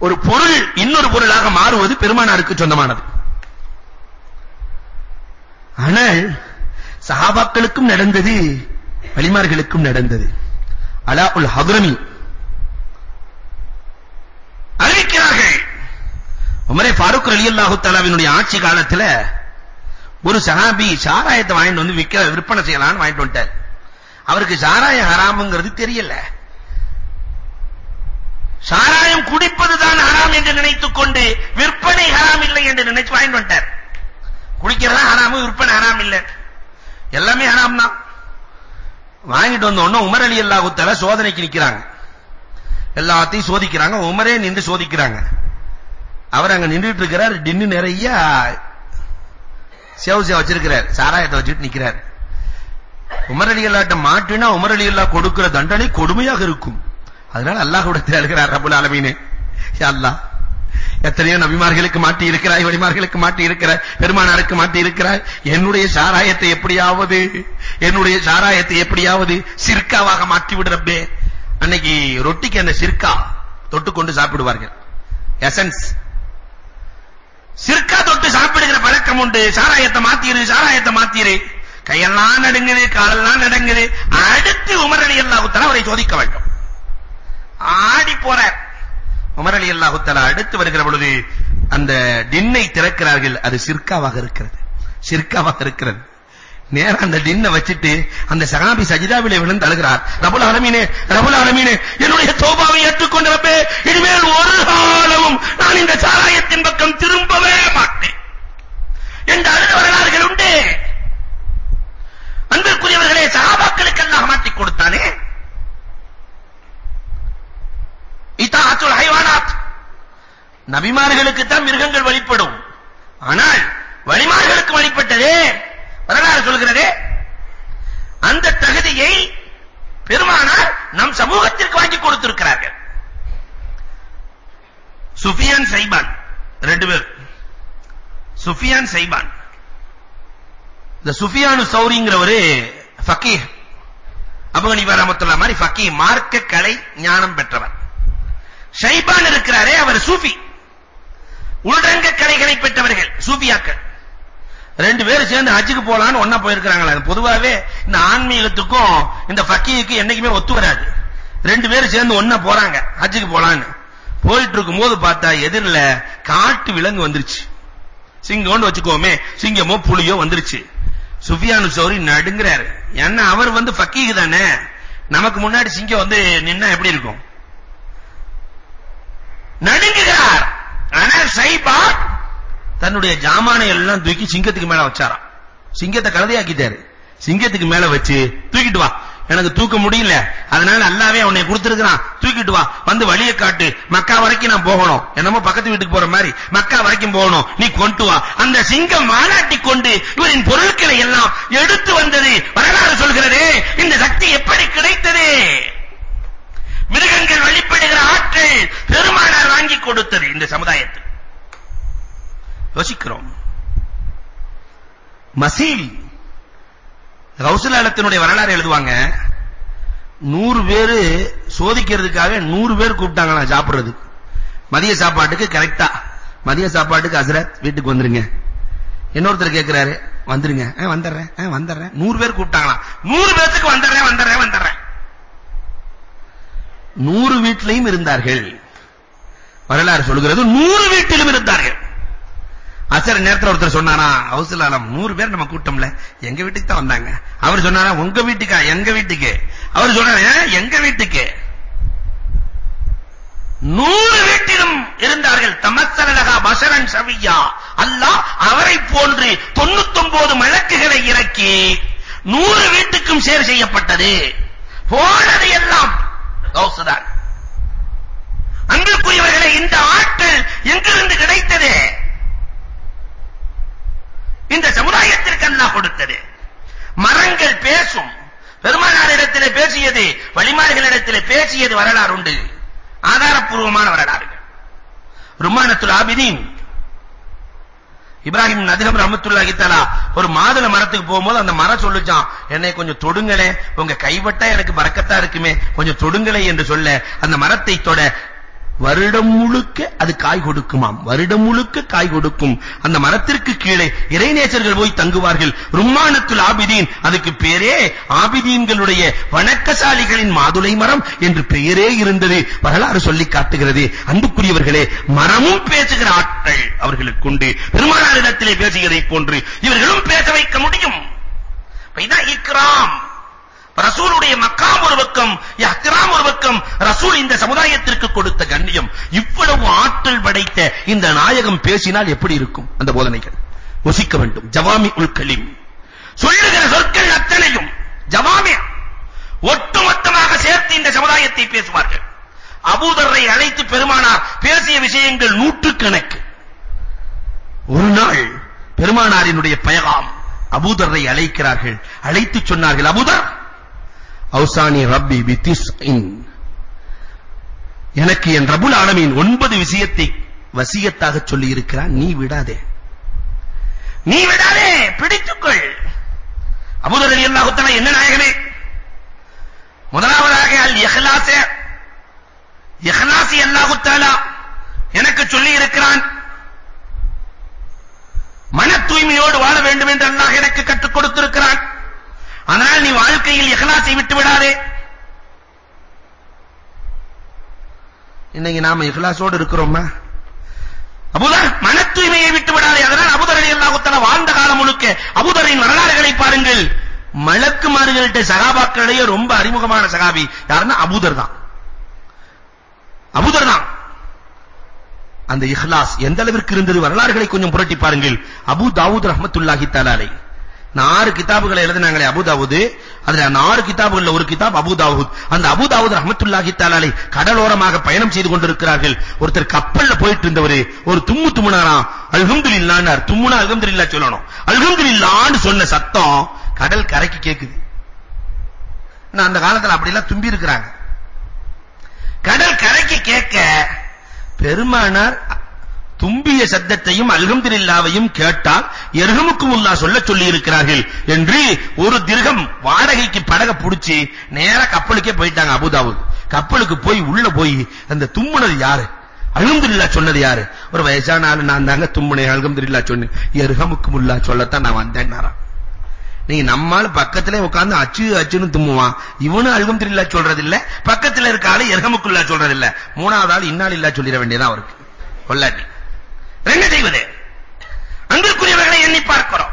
Speaker 1: ஒரு பொருள் இன்னொரு பொருளாக மாறுவது பெருமானாருக்கு சொந்தமானது. ஆனால் சஹாபாக்களுக்கும் நடந்தது வலிமார்களுக்கும் நடந்தது. அலா உல் ஹத்ரமி அறிவிக்கிறார்கள். உமரே ஃபாரூக் ரலியல்லாஹு தஆலாவினுடைய ஆட்சி காலத்துல ஒரு சஹாபி சாராயத்தை வாங்கிட்டு வந்து விற்க விற்பனை செய்யலாம்னு வாங்கிட்டு வந்துட்டார். அவருக்கு சாராயம் ஹராம்ங்கிறது தெரியல. சாராயம் குடிப்பதுதான் ஹராம் என்று நினைத்துக் கொண்டு விற்பனை ஹராம் இல்லை என்று நினைச்சு வாங்கிட்டு வந்துட்டார். குடிக்கிறதா ஹராம் விற்பனை ஹராம் இல்லை. எல்லாமே ஹராம் தான். வாங்கிட்டு வந்த உடனே உமர் அலி அல்லாஹு தஆலா சோதனைக்கு நிக்கிறாங்க. எல்லாத்தையும் சோதிக்கிறாங்க. உமரே நின்று சோதிக்கிறாங்க. அவர் அங்க நின்றுட்டு இருக்கிறார். டின்னு நிறைய சேவ் சேவ் வச்சிருக்கிறார். சாராயத்தை வச்சுட்டு நிக்கிறார். உமர் அலி அல்லாட்ட மாட்டினா உமர் அலி அல்லா கொடுக்கிற தண்டனை கொடுமையாக இருக்கும். அதனால அல்லாஹ் கூட இருக்கிறார் ரபுல் ஆலமீனே. அல்லாஹ். எத்தனையோ நபிமார்களுக்கு மாட்டி இருக்கிறாய் வழிமார்களுக்கு மாட்டி இருக்கிறாய் பெருமானாருக்கு மாட்டி இருக்கிறாய் என்னுடைய சாராயத்தை எப்படியாவது என்னுடைய சாராயத்தை எப்படியாவது சிற்காவாக மாற்றி விடுறப்பே அன்னைக்கு ரொட்டிக்கு அந்த சிற்கா தொட்டுக்கொண்டு சாப்பிடுவார்கள். எசன்ஸ். சிற்கா தொட்டு சாப்பிடுகிற பழக்கம் உண்டு. சாராயத்தை மாத்திரு சாராயத்தை மாத்திரு. கையெல்லாம் நடுங்குது காலெல்லாம் நடுங்குது. அடுத்து உமரணி அல்லாஹ் அல்லாஹு தஆலா அவரை சோதிக்க வேண்டும். ஆடி போறார். உமர் அலி அல்லாஹு தஆலா அடுத்து வருகிற பொழுது அந்த டின்னை திறக்கிறார்கள். அது சிர்காவாக இருக்கிறது. சிர்காவாக இருக்கிறது. நேரா அந்த டின்னை வச்சிட்டு அந்த சகாபி சஜிதாவிலே விழுந்து அழுகிறார். ரபுல் ஆலமீனே ரபுல் ஆலமீனே என்னுடைய தௌபாவை ஏற்றுக்கொண்ட ரப்பே இனிமேல் ஒரு காலமும் நான் இந்த சாராயத்தின் பக்கம் திரும்பவே மாட்டேன். என்ற அழுத வரலாறுகள் உண்டு அன்பிற்குரியவர்களே சஹாபாக்களுக்கு அல்லாஹ் மாட்டிக் கொடுத்தானே இதாத்துல் ஹைவானாத் நபிமார்களுக்கு தான் மிருகங்கள் வழிபடும். ஆனால் வழிமார்களுக்கு வழிபட்டதே வரலாறு சொல்கிறதே அந்த தகுதியை பெருமானார் நம் சமூகத்திற்கு வாங்கி கொடுத்திருக்கிறார்கள். சுஃபியான் சைபான் ரெண்டு பேர். சுஃபியான் சைபான். இந்த சுஃபியானு சௌரிங்கிறவரு ஃபக்கீஹ் அபு ஹனீஃபா மாதிரி ஃபக்கீஹ் மார்க்க கலை ஞானம் பெற்றவர். ஷைபான் இருக்கிறாரே அவர் சூஃபி. உள்ரங்க கலைகளை பெற்றவர்கள் சூபியாக்கள் ரெண்டு பேரும் சேர்ந்து ஹஜ்ஜுக்கு போலான்னு ஒண்ணா போயிருக்காங்களா பொதுவாவே இந்த ஆன்மீகத்துக்கும் இந்த ஃபக்கீக்கு என்னைக்குமே ஒத்து வராது. ரெண்டு பேரும் சேர்ந்து ஒண்ணா போறாங்க ஹஜ்ஜுக்கு போலான்னு. போயிட்டு இருக்கும்போது பார்த்தா எதிரில காட்டு விலங்கு வந்துருச்சு. சிங்கம்னு வச்சுக்கோமே சிங்கமோ புலியோ வந்துருச்சு. சுஃபியானு சௌரி நடுங்குறாரு. ஏன்னா அவர் வந்து ஃபக்கீஹ் தானே. நமக்கு முன்னாடி சிங்கம் வந்து நின்னா எப்படி இருக்கும்? நடுங்குகிறார். ஆனால் சைபா தன்னுடைய ஜாமானை எல்லாம் தூக்கி சிங்கத்துக்கு மேல வச்சாராம். சிங்கத்தை கழுதையாக்கிட்டாரு. சிங்கத்துக்கு மேல வச்சு தூக்கிட்டு வா. எனக்கு தூக்க முடியல. அதனால அல்லாவே உன்னை கொடுத்திருக்கிறான். தூக்கிட்டு வா. வந்து வழியை காட்டு. மக்கா வரைக்கும் நான் போகணும். என்னமோ பக்கத்து வீட்டுக்கு போற மாதிரி. மக்கா வரைக்கும் போகணும். நீ கொண்டு வா. அந்த சிங்கம் மாலாட்டி கொண்டு இவரின் பொருட்களை எல்லாம் எடுத்து வந்தது வரலாறு சொல்கிறது. இந்த சக்தி எப்படி கிடைத்தது? மிருகங்கள் வழிபடுகிற ஆற்றல் பெருமானார் வாங்கி கொடுத்தது இந்த சமுதாயத்தில். யோசிக்கிறோம். மசீல் கௌசலாலத்தினுடைய வரலாறு எழுதுவாங்க. நூறு பேரு சோதிக்கிறதுக்காக நூறு பேர் கூப்பிட்டாங்களா சாப்பிடுறதுக்கு. மதிய சாப்பாட்டுக்கு கரெக்டா. மதிய சாப்பாட்டுக்கு அசரத் வீட்டுக்கு வந்துருங்க. இன்னொருத்தர் கேட்கிறாரு வந்துருங்க. வந்துடுறேன். வந்துடுறேன். நூறு பேர் கூப்பிட்டாங்களாம். நூறு பேருக்கு வந்துடுறேன் நூறு வீட்டிலையும் இருந்தார்கள். வரலாறு சொல்கிறது நூறு வீட்டிலும் இருந்தார்கள். அசர் நேரத்தில் ஒருத்தர் சொன்னாரா ஹவுஸ்லாலம் நூறு பேர் நம்ம கூட்டம்ல எங்க வீட்டுக்கு தான் வந்தாங்க. அவர் சொன்னாரா உங்க வீட்டுக்கா எங்க வீட்டுக்கு? அவர் சொன்னாரு எங்க வீட்டுக்கு? நூறு வீட்டிலும் இருந்தார்கள். தமசலகா பசரன் சவியா அல்லாஹ் அவரை போன்று தொண்ணூத்தொன்பது மலக்குகளை இறக்கி நூறு வீட்டுக்கும் சேர் செய்யப்பட்டது. போனது எல்லாம் கௌசுதான் அன்புக்குரியவர்களை இந்த ஆட்கள் எங்கிருந்து கிடைத்தது? இந்த சமுதாயத்திற்கு அல்லாஹ் கொடுத்தது. மரங்கள் பேசும். பெருமானாரிடத்திலே பேசியது வழிமார்களிடத்திலே பேசியது வரலாறு உண்டு. ஆதாரப்பூர்வமான வரலாறுகள். ருமானத்துல் ஆபிதீன் இப்ராஹிம் நதிகம் ரஹமத்துல்லாஹி தஆலா ஒரு மாதுளை மரத்துக்கு போகும்போது அந்த மரம் சொல்லுச்சான் என்னை கொஞ்சம் தொடுங்களே உங்க கைவட்டா எனக்கு பறக்கத்தா இருக்குமே கொஞ்சம் தொடுங்களே என்று சொல்ல அந்த மரத்தை தொட வருடம் முழுக்க அது காய் கொடுக்குமாம். வருடம் முழுக்க காய் கொடுக்கும். அந்த மரத்திற்கு கீழே இறைநேசர்கள் போய் தங்குவார்கள். ரும்மானத்துல் ஆபிதீன் அதுக்கு பேரே ஆபிதீன்களுடைய வணக்கசாலிகளின் மாதுளை மரம் என்று பெயரே இருந்தது. வரலாறு சொல்லி காட்டுகிறது. அன்புக்குரியவர்களே மரமும் பேசுகிற ஆட்கள் அவர்களுக்கு உண்டு. பெருமானாரிடத்திலே பேசியதைப் போன்று இவர்களும் பேச வைக்க முடியும். இதான் இக்ராம். ரசூலுடைய மக்காம் ஒரு பக்கம் இஹ்திராம் ஒரு பக்கம் ரசூல் இந்த சமுதாயத்திற்கு கொடுத்த கண்ணியம். இவ்வளவு ஆற்றல் படைத்த இந்த நாயகம் பேசினால் எப்படி இருக்கும்? அந்த போதனைகள். வசிக்க வேண்டும். ஜவாமி உல் கலீம். சொல்லுகிற சொற்கள் அத்தனையும் ஜவாமி ஒட்டுமொத்தமாக சேர்த்து இந்த சமுதாயத்தை பேசுவார்கள். அபூதரை அழைத்து பெருமானார் பேசிய விஷயங்கள் நூற்றுக்கணக்கு. ஒரு நாள் பெருமானாரினுடைய பயகாம் அபூதரை அழைக்கிறார்கள். அழைத்து சொன்னார்கள் அபூதர் அவுசானி ரப்பி பித்திஸ்இன் எனக்கு என் ரபுல் ஆலமீன் ஒன்பது விஷயத்தை வசியத்தாக சொல்லி இருக்கிறான் நீ விடாதே. நீ விடாதே! பிடித்துக்கொள்! அபூதர் ரலியல்லாஹு தஆலா என்ன நாயகமே முதலாவதாக அல் இஹ்லாஸ் இஹ்லாஸ் அல்லாஹு தஆலா எனக்கு சொல்லி இருக்கிறான் மன தூய்மையோடு வாழ வேண்டும் என்று அல்லாஹ் எனக்கு கற்றுக் கொடுத்திருக்கிறான். ஆனால் நீ வாழ்க்கையில் இஹ்லாஸை விட்டு விடாதே. இன்னைக்கு நாம இஹ்லாஸோடு இருக்கிறோமா? அபூதர் மன தூய்மையை விட்டு விடாதே. அதனால் அபூதர் ரலியல்லாஹு தஆலா வாழ்ந்த காலம் முழுக்க அபூதரின் வரலாறுகளை பாருங்கள். மலக்குமார்கள்ட்ட சகாபாக்களிடையே ரொம்ப அறிமுகமான சகாபி யாருன்னா அபூதர் தான். அபூதர் தான். அந்த இஹ்லாஸ் எந்த அளவிற்கு இருந்தது? வரலாறுகளை கொஞ்சம் புரட்டி பாருங்கள். அபூ தாவூத் ரஹ்மத்துல்லாஹி தஆலா நாறு கிதாபுகளை எழுதினாங்களே அபுதாவுது தாவூத். அதுல நாலு கிதாபுகள்ல ஒரு கிதாப் அபுதாவுத் அந்த அபுதாவுத் ரஹ்மத்துல்லாஹி கடலோரமாக பயணம் செய்து கொண்டிருக்கிறார்கள். ஒருத்தர் கப்பல்ல போயிட்டு இருந்தவர் ஒரு தும்மு தும்முனாராம் அல்ஹம்துலில்லாஹ்னார் தும்முனா அல்ஹம்துலில்லாஹ் சொல்லணும். அல்ஹம்துலில்லாஹ்னு சொன்ன சத்தம் கடல் கரைக்கு கேக்குது. நான் அந்த காலத்துல அப்படி எல்லாம் தும்பி இருக்கிறாங்க கடல் கரைக்கு கேட்க பெருமானார் தும்பிய சத்தத்தையும் அல்ஹம்துலில்லாவையும் கேட்டால் எர்ஹமுக்குமுல்லா சொல்ல சொல்லி இருக்கிறார்கள் என்று ஒரு திர்கம் வாடகைக்கு படக புடிச்சு நேரா கப்பலுக்கே போயிட்டாங்க அபுதாபுத் கப்பலுக்கு போய் உள்ள போய் அந்த தும்முனது யாரு? அல்ஹம்துலில்லா சொன்னது யாரு? ஒரு வயசான ஆளு நான் தாங்க தும்முனே அல்ஹம்துலில்லா சொன்னேன். எர்ஹமுக்குமுல்லா சொல்லத்தான் நான் வந்தேன்னாராம் நீங்க நம்மால பக்கத்திலே உட்கார்ந்து அச்சு அச்சுன்னு தும்முவான். இவனும் அல்ஹம்துலில்லா சொல்றது இல்ல பக்கத்துல இருக்க ஆளு எர்ஹமுக்குல்லா சொல்றது இல்ல மூணாவது ஆள் இன்னால் இல்லா சொல்லிட வேண்டியதான் அவருக்கு. கொல்லாட்டி. என்ன செய்வது. அன்பிற்குரியவர்களை எண்ணி பார்க்கிறோம்.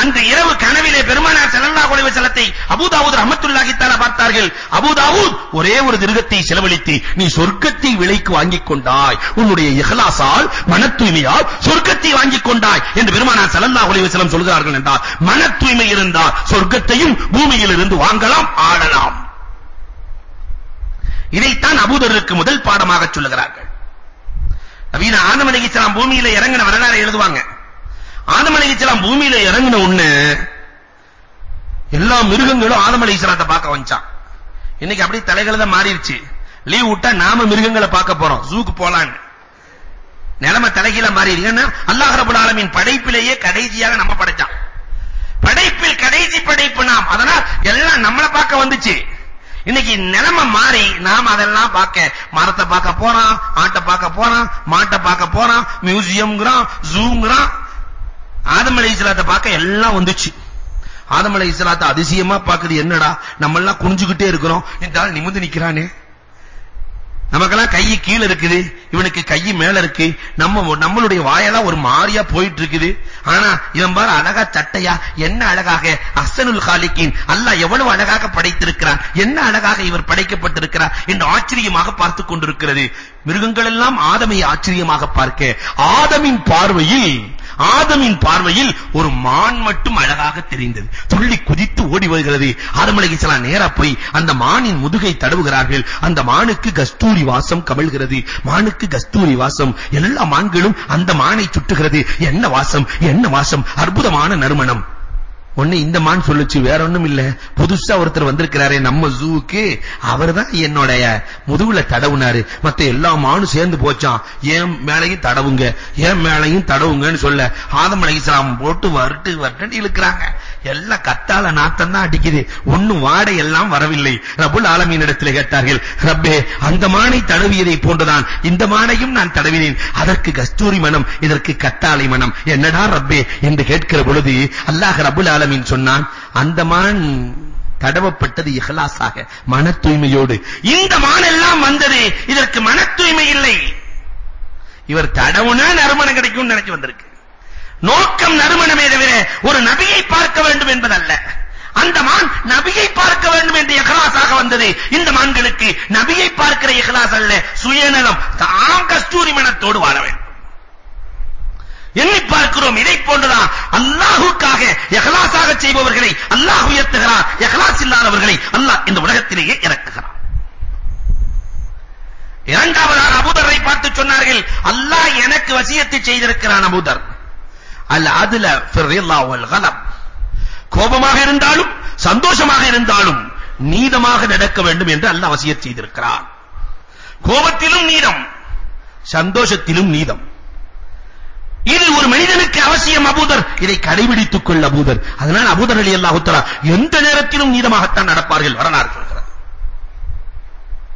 Speaker 1: அன்று இரவு கனவிலே பெருமானார் ஸல்லல்லாஹு அலைஹி வஸல்லத்தை அபூ தாவூத் ரஹ்மத்துல்லாஹி தஆலா பார்த்தார்கள். அபூ தாவூத் ஒரே ஒரு திருகத்தை செலவழித்து நீ சொர்க்கத்தை விலைக்கு வாங்கிக் கொண்டாய். உன்னுடைய இஹ்லாஸால் மன தூய்மையால் சொர்க்கத்தை வாங்கிக் கொண்டாய் என்று பெருமானார் ஸல்லல்லாஹு அலைஹி வஸல்லம் சொல்கிறார்கள் என்றால் மன தூய்மை இருந்தால் சொர்க்கத்தையும் பூமியில் இருந்து வாங்கலாம் ஆளலாம். இதைத்தான் அபூதருக்கு முதல் பாடமாக சொல்லுகிறார்கள். நவீன ஆதம் அலைஹிஸ்ஸலாம் பூமியில இறங்கின வரலாறு எழுதுவாங்க. ஆதம் அலைஹிஸ்ஸலாம் பூமியில இறங்கின உடனே எல்லா மிருகங்களும் ஆதம் அலைஹிஸ்ஸலாத்தை பார்க்க வந்துச்சான் இன்னைக்கு அப்படியே தலைகள தான் மாறிடுச்சு. லீவ் விட்டா நாம மிருகங்களை பார்க்க போறோம். ஜூக்கு போலான்னு. நிலைமை தலைகீழ மாறி அல்லாஹ் ரப்பல் ஆலமீன் படைப்பிலேயே கடைசியாக நம்ம படைச்சான். படைப்பில் கடைசி படைப்பு நாம். அதனால் எல்லாம் நம்மளை பார்க்க வந்துச்சு. இன்னைக்கு நிலைமை மாறி நாம் அதெல்லாம் பார்க்க மரத்தை பார்க்க போறோம் ஆட்டை பார்க்க போறோம் மாட்டை பார்க்க போறோம் மியூசியம்ங்கறோம் ஜூங்கறோம் ஆதம் அலைஹிஸ்ஸலாத்தை பார்க்க எல்லாம் வந்துச்சு. ஆதம் அலைஹிஸ்ஸலாத்தை அதிசயமா பார்க்குது என்னடா? நம்ம எல்லாம் குனிஞ்சுக்கிட்டே இருக்கிறோம். இந்த ஆள் நிமிர்ந்து நிக்கிறானே. நமக்கெல்லாம் கை கீழ இருக்குது. இவனுக்கு கை மேல இருக்கு. நம்ம நம்மளுடைய வாயெல்லாம் ஒரு மாரியா போயிட்டு இருக்குது ஆனா இவன் பார் அழகா சட்டையா என்ன அழகாக அஸ்ஸனுல் காலிக்கின் அல்லாஹ் எவ்வளவு அழகாக படைத்திருக்கிறான் என்ன அழகாக இவர் படைக்கப்பட்டிருக்கிறார் என்று ஆச்சரியமாக பார்த்து கொண்டிருக்கிறது. மிருகங்கள் எல்லாம் ஆதமை ஆச்சரியமாக பார்க்க ஆதமின் பார்வையில் ஆதமின் பார்வையில் ஒரு மான் மட்டும் அழகாக தெரிந்தது. துள்ளி குதித்து ஓடி வருகிறது. ஆதம் அலைஹிஸ்ஸலாம் நேரா போய் அந்த மானின் முதுகை தடவுகிறார்கள். அந்த மானுக்கு கஸ்தூரி வாசம் கமழ்கிறது. மானுக்கு கஸ்தூரி வாசம். எல்லா மான்களும் அந்த மானை சுட்டுகிறது. என்ன வாசம்? என்ன வாசம்? அற்புதமான நறுமணம். ஒண்ணு இந்த மான் சொல்லுச்சு வேற ஒண்ணும் இல்ல. புதுசா ஒருத்தர் வந்திருக்கிறாரே நம்ம ஜூவுக்கு அவர்தான் என்னோட முதுகுல தடவுனாரு. மத்த எல்லா மானும் சேர்ந்து போச்சான் ஏன் மேலையும் தடவுங்க. ஏன் மேலையும் தடவுங்கன்னு சொல்ல ஆதம் அலைஹிஸ்ஸலாம் போட்டு வரட்டு வரட்டு இழுக்கிறாங்க. எல்லாம் கத்தால நாத்தம் தான் அடிக்குது. ஒண்ணும் வாடை எல்லாம் வரவில்லை. ரபுல் ஆலமீன் இடத்திலே கேட்டார்கள் ரப்பே அந்த மானை தடவியதை போன்றுதான். இந்த மானையும் நான் தடவினேன். அதற்கு கஸ்தூரி மனம் இதற்கு கத்தாலை மனம். என்னடா ரப்பே? என்று கேட்கிற பொழுது அல்லாஹ் ரபுல் ஆலமீன் சொன்னான் அந்த மான் தடவப்பட்டது இஹ்லாஸாக மன தூய்மையோடு இந்த மான் எல்லாம் வந்தது இதற்கு மன தூய்மை இல்லை. இவர் தடவுனா நறுமணம் கிடைக்கும்னு நினைச்சு வந்திருக்கு. நோக்கம் நறுமணமே தவிர ஒரு நபியை பார்க்க வேண்டும் என்பதல்ல. அந்த மான் நபியை பார்க்க வேண்டும் என்ற இஹ்லாஸாக வந்தது. இந்த மான்களுக்கு நபியை பார்க்கிற இஹ்லாஸ் அல்ல சுயநலம் தாம் கஸ்தூரி மனத்தோடு வாழ வேண்டும். எண்ணி பார்க்கிறோம் இதை போன்றுதான் அல்லாஹுக்காக இஹ்லாஸாக செய்பவர்களை அல்லாஹ் உயர்த்துகிறார் இஹ்லாஸ் இல்லாதவர்களை அல்லாஹ் இந்த உலகத்திலேயே இறக்குகிறார் இரண்டாவதாக அபூதரை பார்த்து சொன்னார்கள் அல்லாஹ் எனக்கு வசியத்தை செய்திருக்கிறான் அபூதர். அல் அதுல ஃபிர்ரில்லா வல் கலம் கோபமாக இருந்தாலும் சந்தோஷமாக இருந்தாலும் நீதமாக நடக்க வேண்டும் என்று அல்லாஹ் வசியத் செய்திருக்கிறார் கோபத்திலும் நீதம் சந்தோஷத்திலும் நீதம். இது ஒரு மனிதனுக்கு அவசியம் அபூதர் இதை கடைபிடித்துக் கொள்ள அபூதர். அதனால் அபூதர் அலி அல்லாஹு தஆலா எந்த நேரத்திலும் நீதமாகத்தான் நடப்பார்கள் வரலாறு சொல்கிறார்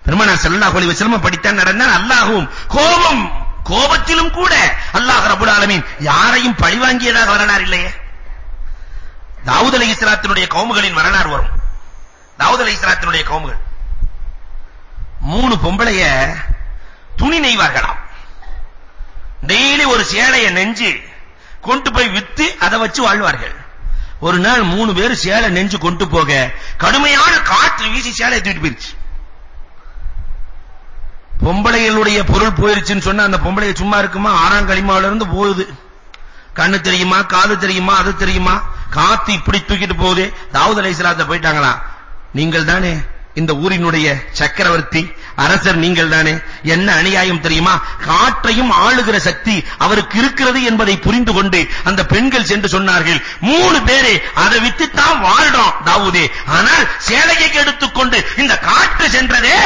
Speaker 1: பெருமானார் ஸல்லல்லாஹு அலைஹி வஸல்லம் படித்தான் நடந்தான் அல்லாஹ்வும் கோபம் கோபத்திலும் கூட அல்லாஹ் ரபுல் ஆலமீன் யாரையும் பழிவாங்கியதாக வரலாறு இல்லையே? தாவூத் அலைஹிஸ்ஸலாத்தினுடைய கவுமுகளின் வரலாறு வரும். தாவூத் அலைஹிஸ்ஸலாத்தினுடைய கவுமுகள் மூணு பொம்பளைய துணி நெய்வார்களாம். டெய்லி ஒரு சேலையை நெஞ்சு கொண்டு போய் வித்து அதை வச்சு வாழ்வார்கள். ஒரு நாள் மூணு பேர் சேலை நெஞ்சு கொண்டு போக கடுமையான காற்று வீசி சேலை தூக்கிட்டு போயிருச்சு. பொம்பளைகளுடைய பொருள் போயிருச்சுன்னு சொன்னா அந்த பொம்பளைய சும்மா இருக்குமா? ஆறாம் களிமாவில இருந்து போகுது. கண்ணு தெரியுமா? காது தெரியுமா? அது தெரியுமா? காத்து இப்படி தூக்கிட்டு போகுது. தாவூத் அலைஹிஸ்ஸலாத்த போயிட்டாங்களா? நீங்கள் தானே இந்த ஊரினுடைய சக்கரவர்த்தி அரசர் நீங்கள் தானே. என்ன அநியாயம் தெரியுமா? காற்றையும் ஆளுகிற சக்தி அவருக்கு இருக்கிறது என்பதை புரிந்து கொண்டு அந்த பெண்கள் சென்று சொன்னார்கள். மூணு பேரே அதை வித்து தான் வாழ்றோம் தாவூதே. ஆனால் சேலையை எடுத்துக்கொண்டு இந்த காற்று சென்றதே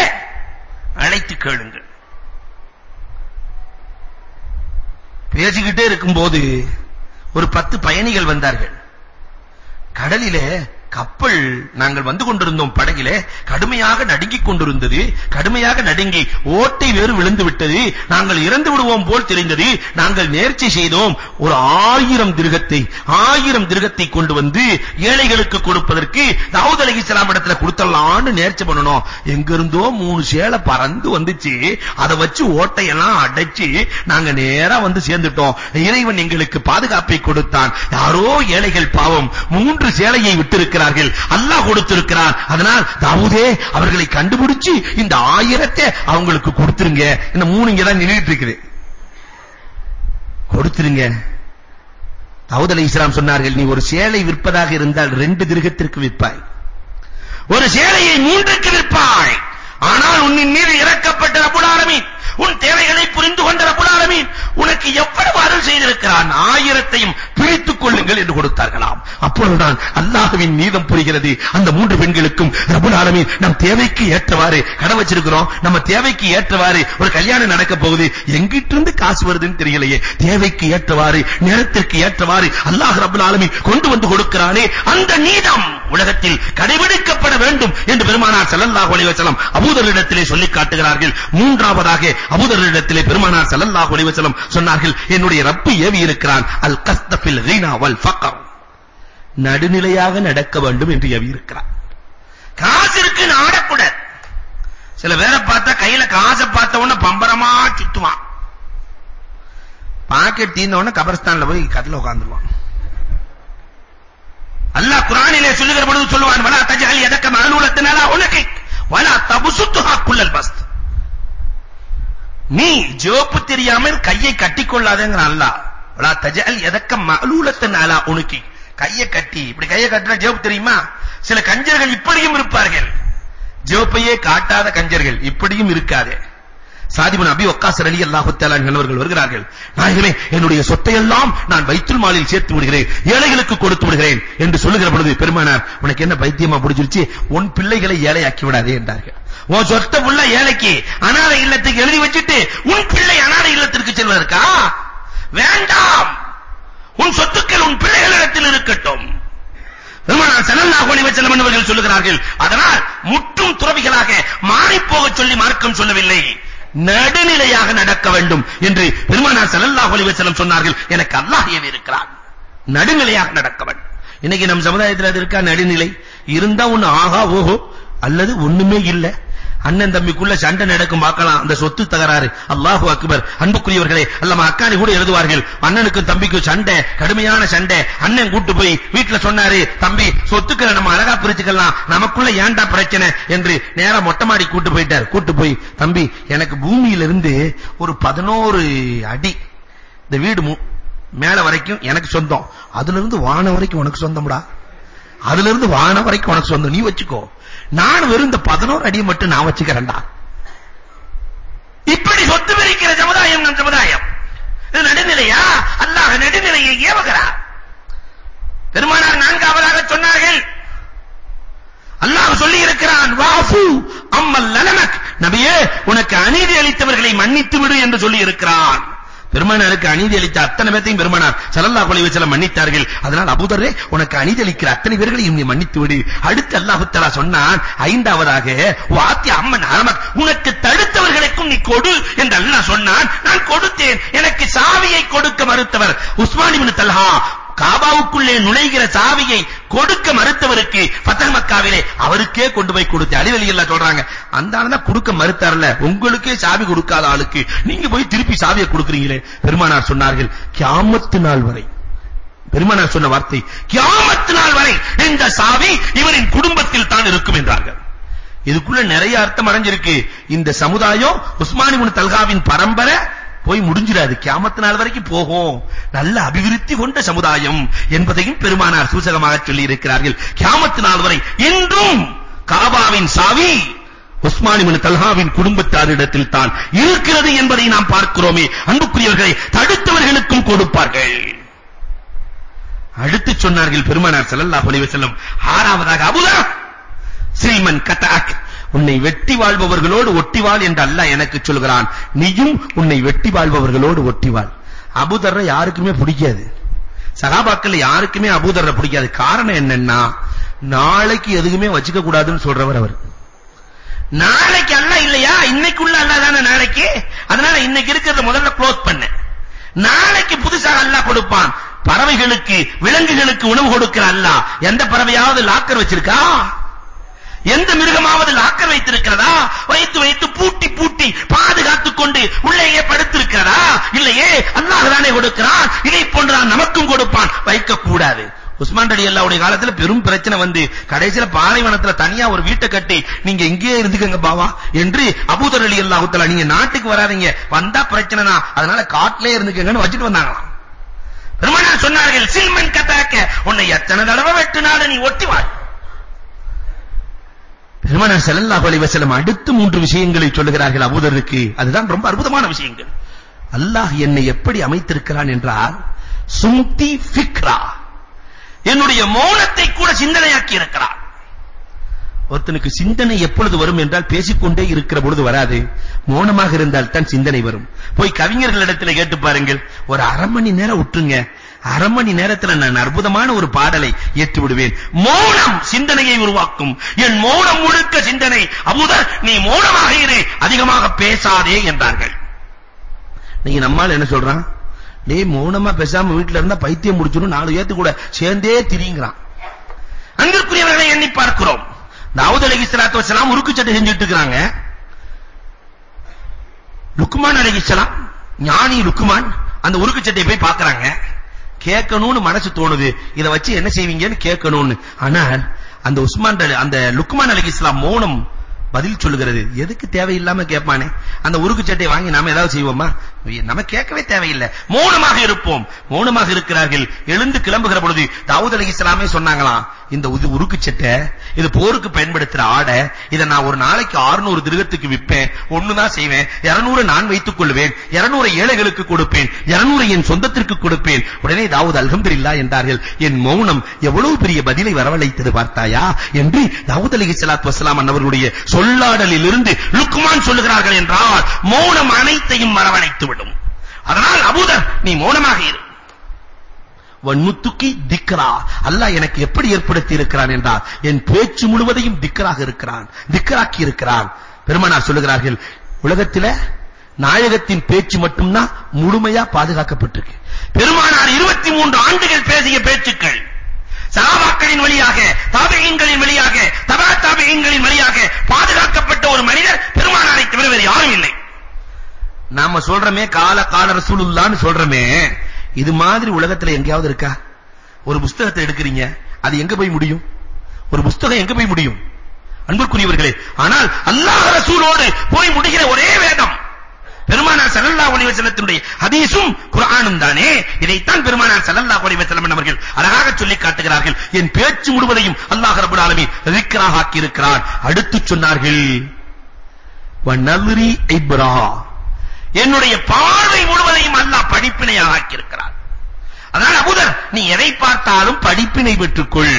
Speaker 1: அழைத்து கேளுங்கள். பேசிக்கிட்டே இருக்கும்போது ஒரு பத்து பயணிகள் வந்தார்கள். கடலிலே கப்பல் நாங்கள் வந்து கொண்டிருந்தோம் படகிலே கடுமையாக நடுங்கிக் கொண்டிருந்தது. கடுமையாக நடுங்கி ஓட்டை வேறு விழுந்து விட்டது. நாங்கள் இறந்து விடுவோம் போல் தெரிந்தது. நாங்கள் நேர்ச்சி செய்தோம். ஒரு ஆயிரம் திருகத்தை ஆயிரம் திருகத்தை கொண்டு வந்து ஏழைகளுக்கு கொடுப்பதற்கு தாவூத் அலைஹிஸ்ஸலாம் இடத்துல கொடுத்தலாம்னு நேர்ச்சி பண்ணனும் எங்க இருந்தோ மூணு சேலை பறந்து வந்துச்சு. அதை வச்சு ஓட்டையெல்லாம் அடைச்சு நாங்க நேரா வந்து சேர்ந்துட்டோம். இறைவன் எங்களுக்கு பாதுகாப்பை கொடுத்தான். யாரோ ஏழைகள் பாவம் மூன்று சேலையை இருக்கிறார்கள் அல்லாஹ் கொடுத்திருக்கிறான். அதனால் தாவூதே அவர்களை கண்டுபிடிச்சு இந்த ஆயிரத்தை அவங்களுக்கு கொடுத்துருங்க. இந்த மூணு இங்க தான் நின்னுட்டு இருக்குது. கொடுத்துருங்க. தாவூத் அலி இஸ்லாம் சொன்னார்கள் நீ ஒரு சேலை விற்பதாக இருந்தால் ரெண்டு திருகத்திற்கு விற்பாய். ஒரு சேலையை மூன்றுக்கு விற்பாய். ஆனால் உன்னின் மீது இறக்கப்பட்ட ரபுல் ஆலமீன் உன் தேவைகளை புரிந்து கொண்ட ரபுல் ஆலமீன் உனக்கு எவ்வளவு அருள் செய்திருக்கிறான்? ஆயிரத்தையும் பிரித்துக் கொள்ளுங்கள் என்று கொடுத்தார்களாம். அப்பொழுதுதான் அல்லாஹ்வின் நீதம் புரிகிறது. அந்த மூன்று பெண்களுக்கும் ரப்பல் ஆலமீன் நம் தேவைக்கு ஏற்றவாறு கடன் வச்சிருக்கிறோம். நம்ம தேவைக்கு ஏற்றவாறு ஒரு கல்யாணம் நடக்க போகுது. எங்கிட்டு இருந்து காசு வருதுன்னு தெரியலையே. தேவைக்கு ஏற்றவாறு நேரத்திற்கு ஏற்றவாறு அல்லாஹ் ரப்பல் ஆலமீன் கொண்டு வந்து கொடுக்கிறானே. அந்த நீதம் உலகத்தில் கடைபிடிக்கப்பட வேண்டும் என்று பெருமானார் ஸல்லல்லாஹு அலைஹி வஸல்லம் அபூதரிடத்திலே சொல்லி காட்டுகிறார்கள். மூன்றாவதாக அபூதரிடத்திலே பெருமானார் ஸல்லல்லாஹு அலைஹி வஸல்லம் சொன்னார்கள் என்னுடைய ரப்பு ஏவி இருக்கிறான். அல் கஸ்தஃபில் ரினா வல் ஃபக்ர் நடுநிலையாக நடக்க வேண்டும் என்று ஏவி இருக்கிறான். காசு காசிற்கு நாடக்கூடாது சில பேரை பார்த்தா கையில காசை பார்த்த உடனே பம்பரமா சுத்துவான் பாக்கெட் தீர்ந்த உடனே கபரஸ்தான்ல போய் கட்டில உட்கார்ந்துருவான். அல்லாஹ் குர்ஆனிலே சொல்லுகிற பொழுது சொல்லுவான் வலா தஜ்அல் யதக மஅலூலத்தனால உனக்கு. வலா தபசுத்துஹா குல்லல் பஸ்த். நீ ஜோப்பு தெரியாமல் கையை கட்டிக்கொள்ளாதேங்கற அல்லாஹ். வலா எதக்க மலூலத்தன் அலா உனக்கு. கையை கட்டி இப்படி கையை கட்டினா ஜோப்பு தெரியுமா? சில கஞ்சர்கள் இப்படியும் இருப்பார்கள். ஜோப்பையே காட்டாத கஞ்சர்கள் இப்படியும் இருக்காதே. சாதிபன் அபி ஒக்காஸ் அலி அல்லாஹு தஆலா அவர்கள் வருகிறார்கள். நாயகமே என்னுடைய சொத்தை எல்லாம் நான் பைத்துல் மாலில் சேர்த்து விடுகிறேன். ஏழைகளுக்கு கொடுத்து விடுகிறேன் என்று சொல்லுகிற பொழுது பெருமானார் உனக்கு என்ன பைத்தியமா புடிச்சிருச்சு? உன் பிள்ளைகளை ஏழையாக்கி விடாதே என்றார்கள். உன் சொத்த புள்ள ஏழைக்கு அனாதை இல்லத்துக்கு எழுதி வச்சிட்டு உன் பிள்ளை அனாதை இல்லத்திற்கு செல்வதற்கா? வேண்டாம். உன் சொத்துக்கள் உன் பிள்ளைகளிடத்தில் இருக்கட்டும். பெருமானார் ஸல்லல்லாஹு அலைஹி வஸல்லம் அவர்கள் சொல்லுகிறார்கள் அதனால் முற்றும் துறவிகளாக மாறி போகச் சொல்லி மார்க்கம் சொல்லவில்லை. நடுநிலையாக நடக்க வேண்டும் என்று பெருமானார் ஸல்லல்லாஹு அலைஹி வஸல்லம் சொன்னார்கள். எனக்கு அல்லாஹ் ஏவி இருக்கிறான். நடுநிலையாக நடக்க வேண்டும். இன்னைக்கு நம் சமுதாயத்தில் அது இருக்கா? நடுநிலை. இருந்தா ஒன்னு ஆகா ஓஹோ அல்லது ஒண்ணுமே இல்லை. அண்ணன் தம்பிக்குள்ள சண்டை நடக்கும் பார்க்கலாம். அந்த சொத்து தகராறு. அல்லாஹு அக்பர். அன்புக்குரியவர்களே அல்லமா அக்கானி கூட எழுதுவார்கள். அண்ணனுக்கும் தம்பிக்கும் சண்டை கடுமையான சண்டை. அண்ணன் கூட்டு போய் வீட்டுல சொன்னாரு தம்பி சொத்துக்களை நம்ம அழகா பிரிச்சுக்கலாம். நமக்குள்ள ஏன்டா பிரச்சனை? என்று நேரா மொட்டை மாடி கூட்டு போயிட்டார். கூட்டு போய் தம்பி எனக்கு பூமியிலிருந்து ஒரு பதினோரு அடி இந்த வீடு மேல வரைக்கும் எனக்கு சொந்தம். அதுல இருந்து வானம் வரைக்கும் உனக்கு சொந்தம்டா. அதுல இருந்து வானம் வரைக்கும் உனக்கு சொந்தம். நீ வச்சுக்கோ. நான் வெறும் இந்த 11 அடி மட்டும் நான் வச்சுக்கிறேன்டா. இப்படி சொத்து பிரிக்கிற சமுதாயம் நம் சமுதாயம். இது நடுநிலையா? அல்லாஹ் நடுநிலையை ஏவுகிறார். பெருமானார் நான்காவதாக சொன்னார்கள். அல்லாஹ் சொல்லி இருக்கிறான் வாஃபு அம்மல் லலமக். நபியே உனக்கு அநீதி அளித்தவர்களை மன்னித்து விடு என்று சொல்லி இருக்கிறான் பெருமானாருக்கு அநீதி அளித்த அத்தனை பேர்த்தையும் பெருமானார் ஸல்லல்லாஹு அலைஹி வஸல்லம் மன்னித்தார்கள். அதனால் அபூதரே உனக்கு அநீதி அளிக்கிற அத்தனை பேர்களையும் நீ மன்னித்து விடு. அடுத்து அல்லாஹ் தஆலா சொன்னான் ஐந்தாவதாக வாத்தி அம்மன் அரமக் உனக்கு தடுத்தவர்களுக்கும் நீ கொடு என்று அல்லாஹ் சொன்னான். நான் கொடுத்தேன். எனக்கு சாவியை கொடுக்க மறுத்தவர் உஸ்மான் இப்னு தல்ஹா. காபாவுக்குள்ளே நுழைகிற சாவியை கொடுக்க மறுத்தவருக்கு ஃபத்தஹ் மக்காவிலே அவருக்கே கொண்டு போய் கொடுத்து அலிவலி எல்லாம் சொல்றாங்க. அந்த ஆளு தான் கொடுக்க மறுத்தார்ல. உங்களுக்கே சாவி கொடுக்காத ஆளுக்கு நீங்க போய் திருப்பி சாவியை கொடுக்குறீங்களே. பெருமானார் சொன்னார்கள் கியாமத்து நாள் வரை. பெருமானார் சொன்ன வார்த்தை கியாமத்து நாள் வரை இந்த சாவி இவரின் குடும்பத்தில் தான் இருக்கும் என்றார்கள். இதுக்குள்ள நிறைய அர்த்தம் அடைஞ்சிருக்கு. இந்த சமுதாயம் உஸ்மானி இப்னு தல்காவின் பரம்பரை போய் முடிஞ்சிராது கியாமத்து நாள் வரைக்கும் போகும். நல்ல அபிவிருத்தி கொண்ட சமுதாயம் என்பதையும் பெருமானார் சூசகமாக சொல்லி இருக்கிறார்கள் கியாமத்து நாள் வரை இன்றும் காபாவின் சாவி உஸ்மான் இப்னு தல்ஹாவின் குடும்பத்தாரிடத்தில் தான் இருக்கிறது என்பதை நாம் பார்க்கிறோமே. அன்புக்குரியவர்களை தடுத்தவர்களுக்கும் கொடுப்பார்கள். அடுத்து சொன்னார்கள் பெருமானார் ஸல்லல்லாஹு அலைஹி வஸல்லம். ஆறாவதாக அபூதா ஸ்ரீமன் கதாக் உன்னை வெட்டி வாழ்பவர்களோடு ஒட்டி வாழ் என்று அல்லாஹ் எனக்கு சொல்கிறான். நீயும் உன்னை வெட்டி வாழ்பவர்களோடு ஒட்டி வாழ் அபூதர்ரை யாருக்குமே பிடிக்காது. சகாபாக்கள் யாருக்குமே அபூதர்ரை பிடிக்காது. காரணம் என்னன்னா நாளைக்கு எதுக்குமே வச்சுக்க கூடாதுன்னு சொல்றவர் அவர். நாளைக்கு அல்லாஹ் இல்லையா? இன்னைக்குள்ள அல்லாஹ் தானே நாளைக்கு? அதனால இன்னைக்கு இருக்கிறத முதல்ல க்ளோஸ் பண்ணு. நாளைக்கு புதுசாக அல்லாஹ் கொடுப்பான். பறவைகளுக்கு விலங்குகளுக்கு உணவு கொடுக்கிற அல்லாஹ் எந்த பறவையாவது லாக்கர் வச்சிருக்கா? எந்த மிருகமாவது லாக்கர் வைத்திருக்கிறதா? வைத்து வைத்து பூட்டி பூட்டி பாதுகாத்துக் கொண்டு உள்ளேயே படுத்திருக்கிறதா? இல்லையே அல்லாஹ் தானே கொடுக்கிறான். இதை போன்றான் நமக்கும் கொடுப்பான். வைக்க கூடாது உஸ்மான் ரலி அல்லாஹ்வுடைய காலத்துல பெரும் பிரச்சனை வந்து கடைசில பாலைவனத்துல தனியா ஒரு வீட்டை கட்டி நீங்க இங்கேயே இருந்துக்கங்க பாவா என்று அபூதர் ரலி அல்லாஹு தஆலா நீங்க நாட்டுக்கு வராதீங்க. வந்தா பிரச்சனை தான் அதனால காட்டிலே இருந்துக்கங்கன்னு வச்சிட்டு வந்தாங்களாம். பெருமானார் சொன்னார்கள் சில்மன் கதாக்க உன்னை எத்தனை தடவை வெட்டினாலும் நீ ஒட்டி வாழ். பெருமானார் ஸல்லல்லாஹு அலைஹி வஸல்லம் அடுத்து மூன்று விஷயங்களை சொல்லுகிறார்கள் அபூதருக்கு. அதுதான் ரொம்ப அற்புதமான விஷயங்கள். அல்லாஹ் என்னை எப்படி அமைத்திருக்கிறான் என்றால் சும்தி ஃபிக்ரா. என்னுடைய மௌனத்தை கூட சிந்தனையாக்கி இருக்கிறான். ஒருத்தனுக்கு சிந்தனை எப்பொழுது வரும் என்றால் பேசிக்கொண்டே இருக்கிற பொழுது வராது. மௌனமாக இருந்தால் தான் சிந்தனை வரும். போய் கவிஞர்களிடத்தில் கேட்டு பாருங்கள். ஒரு அரை மணி நேரம் விட்டுருங்க. அரை மணி நேரத்துல நான் அற்புதமான ஒரு பாடலை ஏற்று விடுவேன் மௌனம் சிந்தனையை உருவாக்கும். என் மௌனம் முழுக்க சிந்தனை. அபூதர் நீ மௌனமாக இரு அதிகமாக பேசாதே என்றார்கள். நீங்க நம்மால் என்ன சொல்றான்? நீ மௌனமா பேசாம வீட்டுல இருந்தா பைத்தியம் முடிச்சிரும் நாலு ஏத்து கூட சேர்ந்தே திரிங்கறான் அங்கிருக்குரியவர்களை எண்ணி பார்க்கிறோம். தாவூத் அலைஹிஸ்ஸலாத்து வஸலாம் உருக்கு சட்டை செஞ்சுட்டு இருக்காங்க லுக்மான் அலைஹிஸ்ஸலாம் ஞானி லுக்மான் அந்த உருக்கு சட்டையை போய் பார்க்கறாங்க. கேட்கணும்னு மனசு தோணுது. இத வச்சு என்ன செய்வீங்கன்னு கேட்கணும்னு. ஆனால் அந்த உஸ்மான் அந்த லுக்மான் அலைஹிஸ்ஸலாம் மௌனம் பதில் சொல்லுகிறது. எதுக்கு தேவையில்லாம கேட்பானே? அந்த உருக்கு சட்டை வாங்கி நாம ஏதாவது செய்வோமா? நம்ம கேட்கவே தேவையில்லை. மௌனமாக இருப்போம். மௌனமாக இருக்கிறார்கள். எழுந்து கிளம்புகிற பொழுது தாவூத் அலைஹிஸ்ஸலாமே சொன்னாங்களாம் இந்த உருக்கு சட்டை இது போருக்கு பயன்படுத்துற ஆடை இத நான் ஒரு நாளைக்கு 600 திருகத்துக்கு விற்பேன். ஒண்ணுதான் செய்வேன். 200 நான் வைத்துக் கொள்வேன். 200 ஏழைகளுக்கு கொடுப்பேன். 200 என் சொந்தத்திற்கு கொடுப்பேன். உடனே தாவூத் அல்ஹம்துலில்லாஹ் என்றார்கள். என் மௌனம் எவ்வளவு பெரிய பதிலை வரவழைத்தது பார்த்தாயா? என்று தாவூத் அலைஹிஸ்ஸலாத்து வஸலாம் அன்னவர்களுடைய சொல்லாடலில் இருந்து லுக்மான் சொல்லுகிறார்கள் என்றால் மௌனம் அனைத்தையும் வரவழைத்து விடும் அதனால் அபூதர் நீ மௌனமாக இரு. வன்முத்துக்கி திக்ரா. அல்லாஹ் எனக்கு எப்படி ஏற்படுத்தி இருக்கிறான் என்றால் என் பேச்சு முழுவதையும் திக்ராக இருக்கிறான் திக்ராக்கி இருக்கிறான். பெருமானார் சொல்லுகிறார்கள் உலகத்தில் நாயகத்தின் பேச்சு மட்டும்தான் முழுமையா பாதுகாக்கப்பட்டிருக்கு. பெருமானார் 23 ஆண்டுகள் பேசிய பேச்சுக்கள் சஹாபாக்களின் வழியாக தாபியீன்களின் வழியாக தபா தாபியீன்களின் வழியாக பாதுகாக்கப்பட்ட ஒரு மனிதர் பெருமானாரை தவிர வேறு யாரும் இல்லை. நாம சொல்றமே கால கால ரசூலுல்லாஹ்னு சொல்றமே. இது மாதிரி உலகத்துல எங்கேயாவது இருக்கா? ஒரு புஸ்தகத்தை எடுக்கிறீங்க அது எங்க போய் முடியும்? ஒரு புஸ்தகம் எங்க போய் முடியும்? அன்புக்குரியவர்களே ஆனால் அல்லாஹ் ரசூலோடு போய் முடிகிற ஒரே வேதம் பெருமானார் ஸல்லல்லாஹு அலைஹி வஸல்லத்தினுடைய ஹதீஸும் குர்ஆனும் தானே? இதைத்தான் பெருமானார் ஸல்லல்லாஹு அலைஹி வஸல்லம் அவர்கள் அழகாக சொல்லி காட்டுகிறார்கள். என் பேச்சு முழுவதையும் அல்லாஹ் ரப்பல் ஆலமீன் ذிக்ராக ஆக்கி இருக்கிறார் அடுத்து சொன்னார்கள் வனல்ரி இப்ரா என்னுடைய பார்வை முழுவதையும் அல்லாஹ் படிப்பினையாக ஆக்கியிருக்கிறார் அதனால் அபூதர் நீ எதை பார்த்தாலும் படிப்பினை பெற்றுக்கொள்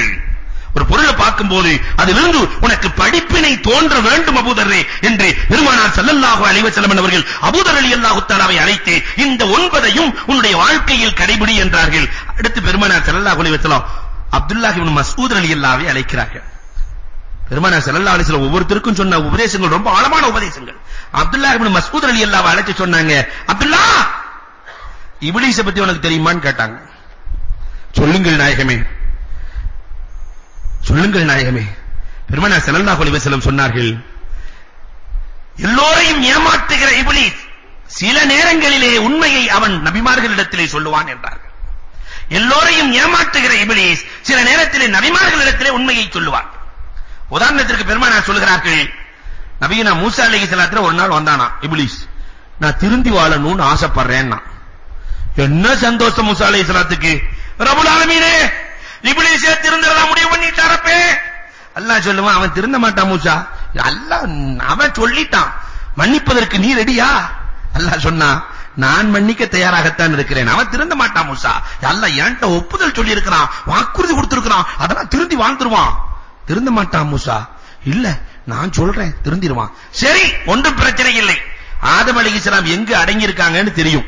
Speaker 1: ஒரு பொருளை பார்க்கும்போது அதிலிருந்து உனக்கு படிப்பினை தோன்ற வேண்டும் அபூதரே என்று பெருமானார் ஸல்லல்லாஹு அலைஹி வஸல்லம் அவர்கள் அபூதர் ரலியல்லாஹு தஆலாவை அழைத்து இந்த ஒன்பதையும் உன்னுடைய வாழ்க்கையில் கடைபிடி என்றார்கள். அடுத்து பெருமானார் ஸல்லல்லாஹு அலைஹி வஸல்லம் அப்துல்லாஹ் இப்னு மஸ்ஊத் ரலியல்லாஹு அழைக்கிறார்கள். பெருமானார் ஸல்லல்லாஹு அலைஹி வஸல்லம் ஒவ்வொருத்தருக்கும் சொன்ன உபதேசங்கள் ரொம்ப ஆழமான உபதேசங்கள். அப்துல்லாஹ் இப்னு மஸ்ஊத் ரலியல்லாஹு அழைச்சு சொன்னாங்க அப்துல்லாஹ் இப்லீஸை பத்தி உனக்கு தெரியுமான்னு கேட்டாங்க. சொல்லுங்கள் நாயகமே. சொல்லுங்கள் நாயகமே. பெருமானார் ஸல்லல்லாஹு அலைஹி வஸல்லம் சொன்னார்கள் எல்லோரையும் ஏமாற்றுகிற இப்லீஸ் சில நேரங்களிலே உண்மையை அவன் நபிமார்களிடத்திலே சொல்லுவான் என்றார்கள். எல்லோரையும் ஏமாற்றுகிற இப்லீஸ் சில நேரத்திலே நபிமார்களிடத்திலே உண்மையை சொல்லுவான். உதாரணத்திற்கு பெருமானார் சொல்கிறார்கள் நபியினா மூசா அலைஹிஸ்ஸலாத்துல ஒரு நாள் வந்தானா இப்லீஸ். நான் திருந்தி வாழணும்னு ஆசைப்படுறேன்னா. என்ன சந்தோஷம் மூசா அலைஹிஸ்ஸலாத்துக்கு ரபுல் ஆலமீனே இப்லீஸே திருந்தறத முடிவு பண்ணிட்டாரப்பே அல்லாஹ் சொல்லுவான் அவன் திருந்த மாட்டான் மூசா. அல்லாஹ் அவன் சொல்லிட்டான். மன்னிப்பதற்கு நீ ரெடியா? அல்லாஹ் சொன்னா நான் மன்னிக்க தயாராகத்தான் இருக்கிறேன். அவன் திருந்த மாட்டான் மூசா. அல்லாஹ் என்கிட்ட ஒப்புதல் சொல்லி இருக்கிறான் வாக்குறுதி கொடுத்திருக்கிறான் அதெல்லாம் திருந்தி வாழ்ந்துருவான். திருந்த மாட்டான் மூசா? இல்ல நான் சொல்றேன் திருந்திடுவான். சரி ஒன்றும் பிரச்சனை இல்லை. ஆதம் அலிகிஸ்லாம் எங்கு அடங்கி இருக்காங்கன்னு தெரியும்.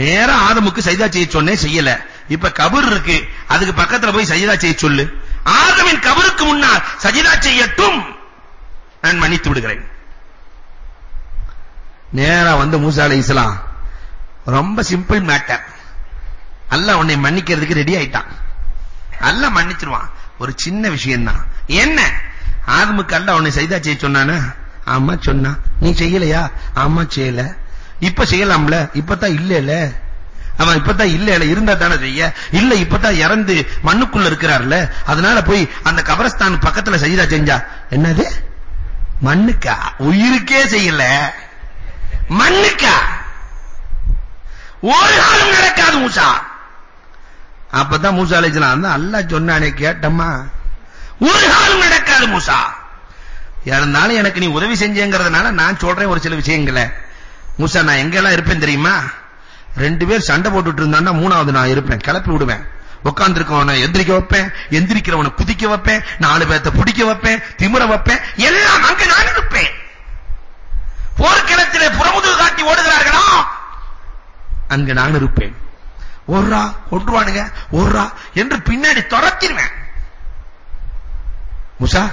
Speaker 1: நேரா ஆதமுக்கு சஜிதா செய்ய சொன்னே செய்யல. இப்ப கபர் இருக்கு அதுக்கு பக்கத்துல போய் சஜிதா செய்ய சொல்லு. ஆதமின் கபருக்கு முன்னால் சஜிதா செய்யட்டும். நான் மன்னித்து விடுகிறேன். நேரா வந்து மூசா அலைஹிஸ்ஸலாம் ரொம்ப சிம்பிள் மேட்டர் அல்லாஹ் உன்னை மன்னிக்கிறதுக்கு ரெடி ஆயிட்டான். அல்லாஹ் மன்னிச்சிருவான். ஒரு சின்ன விஷயம் தான் என்ன? ஆதமுக்கு அல்லாஹ் அவனை செய்தா செய்ய சொன்னானா? ஆமா சொன்னா. நீ செய்யலையா? ஆமா செய்யல. இப்ப செய்யலாம்ல? இப்பதான் இல்லல. அவன் இப்பதான் இல்லையில இருந்தா தானே செய்ய. இல்ல இப்பதான் இறந்து மண்ணுக்குள்ள இருக்கிறார்ல. அதனால போய் அந்த கபரஸ்தான் பக்கத்துல செய்தா செஞ்சா. என்னது? மண்ணுக்கா? உயிருக்கே செய்யல. மண்ணுக்கா? ஒரு காலம் நடக்காது மூசா. அப்பதான் மூசா அலைஹிஸ்ஸலாம் அல்லாஹ் சொன்னானே கேட்டம்மா. ஒரு காலம் நடக்காது மூசா. இருந்தாலும் எனக்கு நீ உதவி செஞ்சேங்கிறதுனால நான் சொல்றேன் ஒரு சில விஷயங்களை. மூசா நான் எங்கெல்லாம் இருப்பேன் தெரியுமா? ரெண்டு பேர் சண்டை போட்டுட்டு இருந்தான்னா மூணாவது நான் இருப்பேன். கிளப்பி விடுவேன். உட்கார்ந்திருக்கவனை எந்திரிக்க வைப்பேன் எந்திரிக்கிறவனை குதிக்க வைப்பேன் நாலு பேர்த்த பிடிக்க வைப்பேன் திமிர வைப்பேன் எல்லாம் அங்க நான் இருப்பேன். போர்க்களத்திலே புறமுதுகு காட்டி ஓடுகிறார்களா? அங்க நான் இருப்பேன். ஓடுறா கொன்றுவானுங்க ரா என்று பின்னாடி துரத்திடுவேன். முசா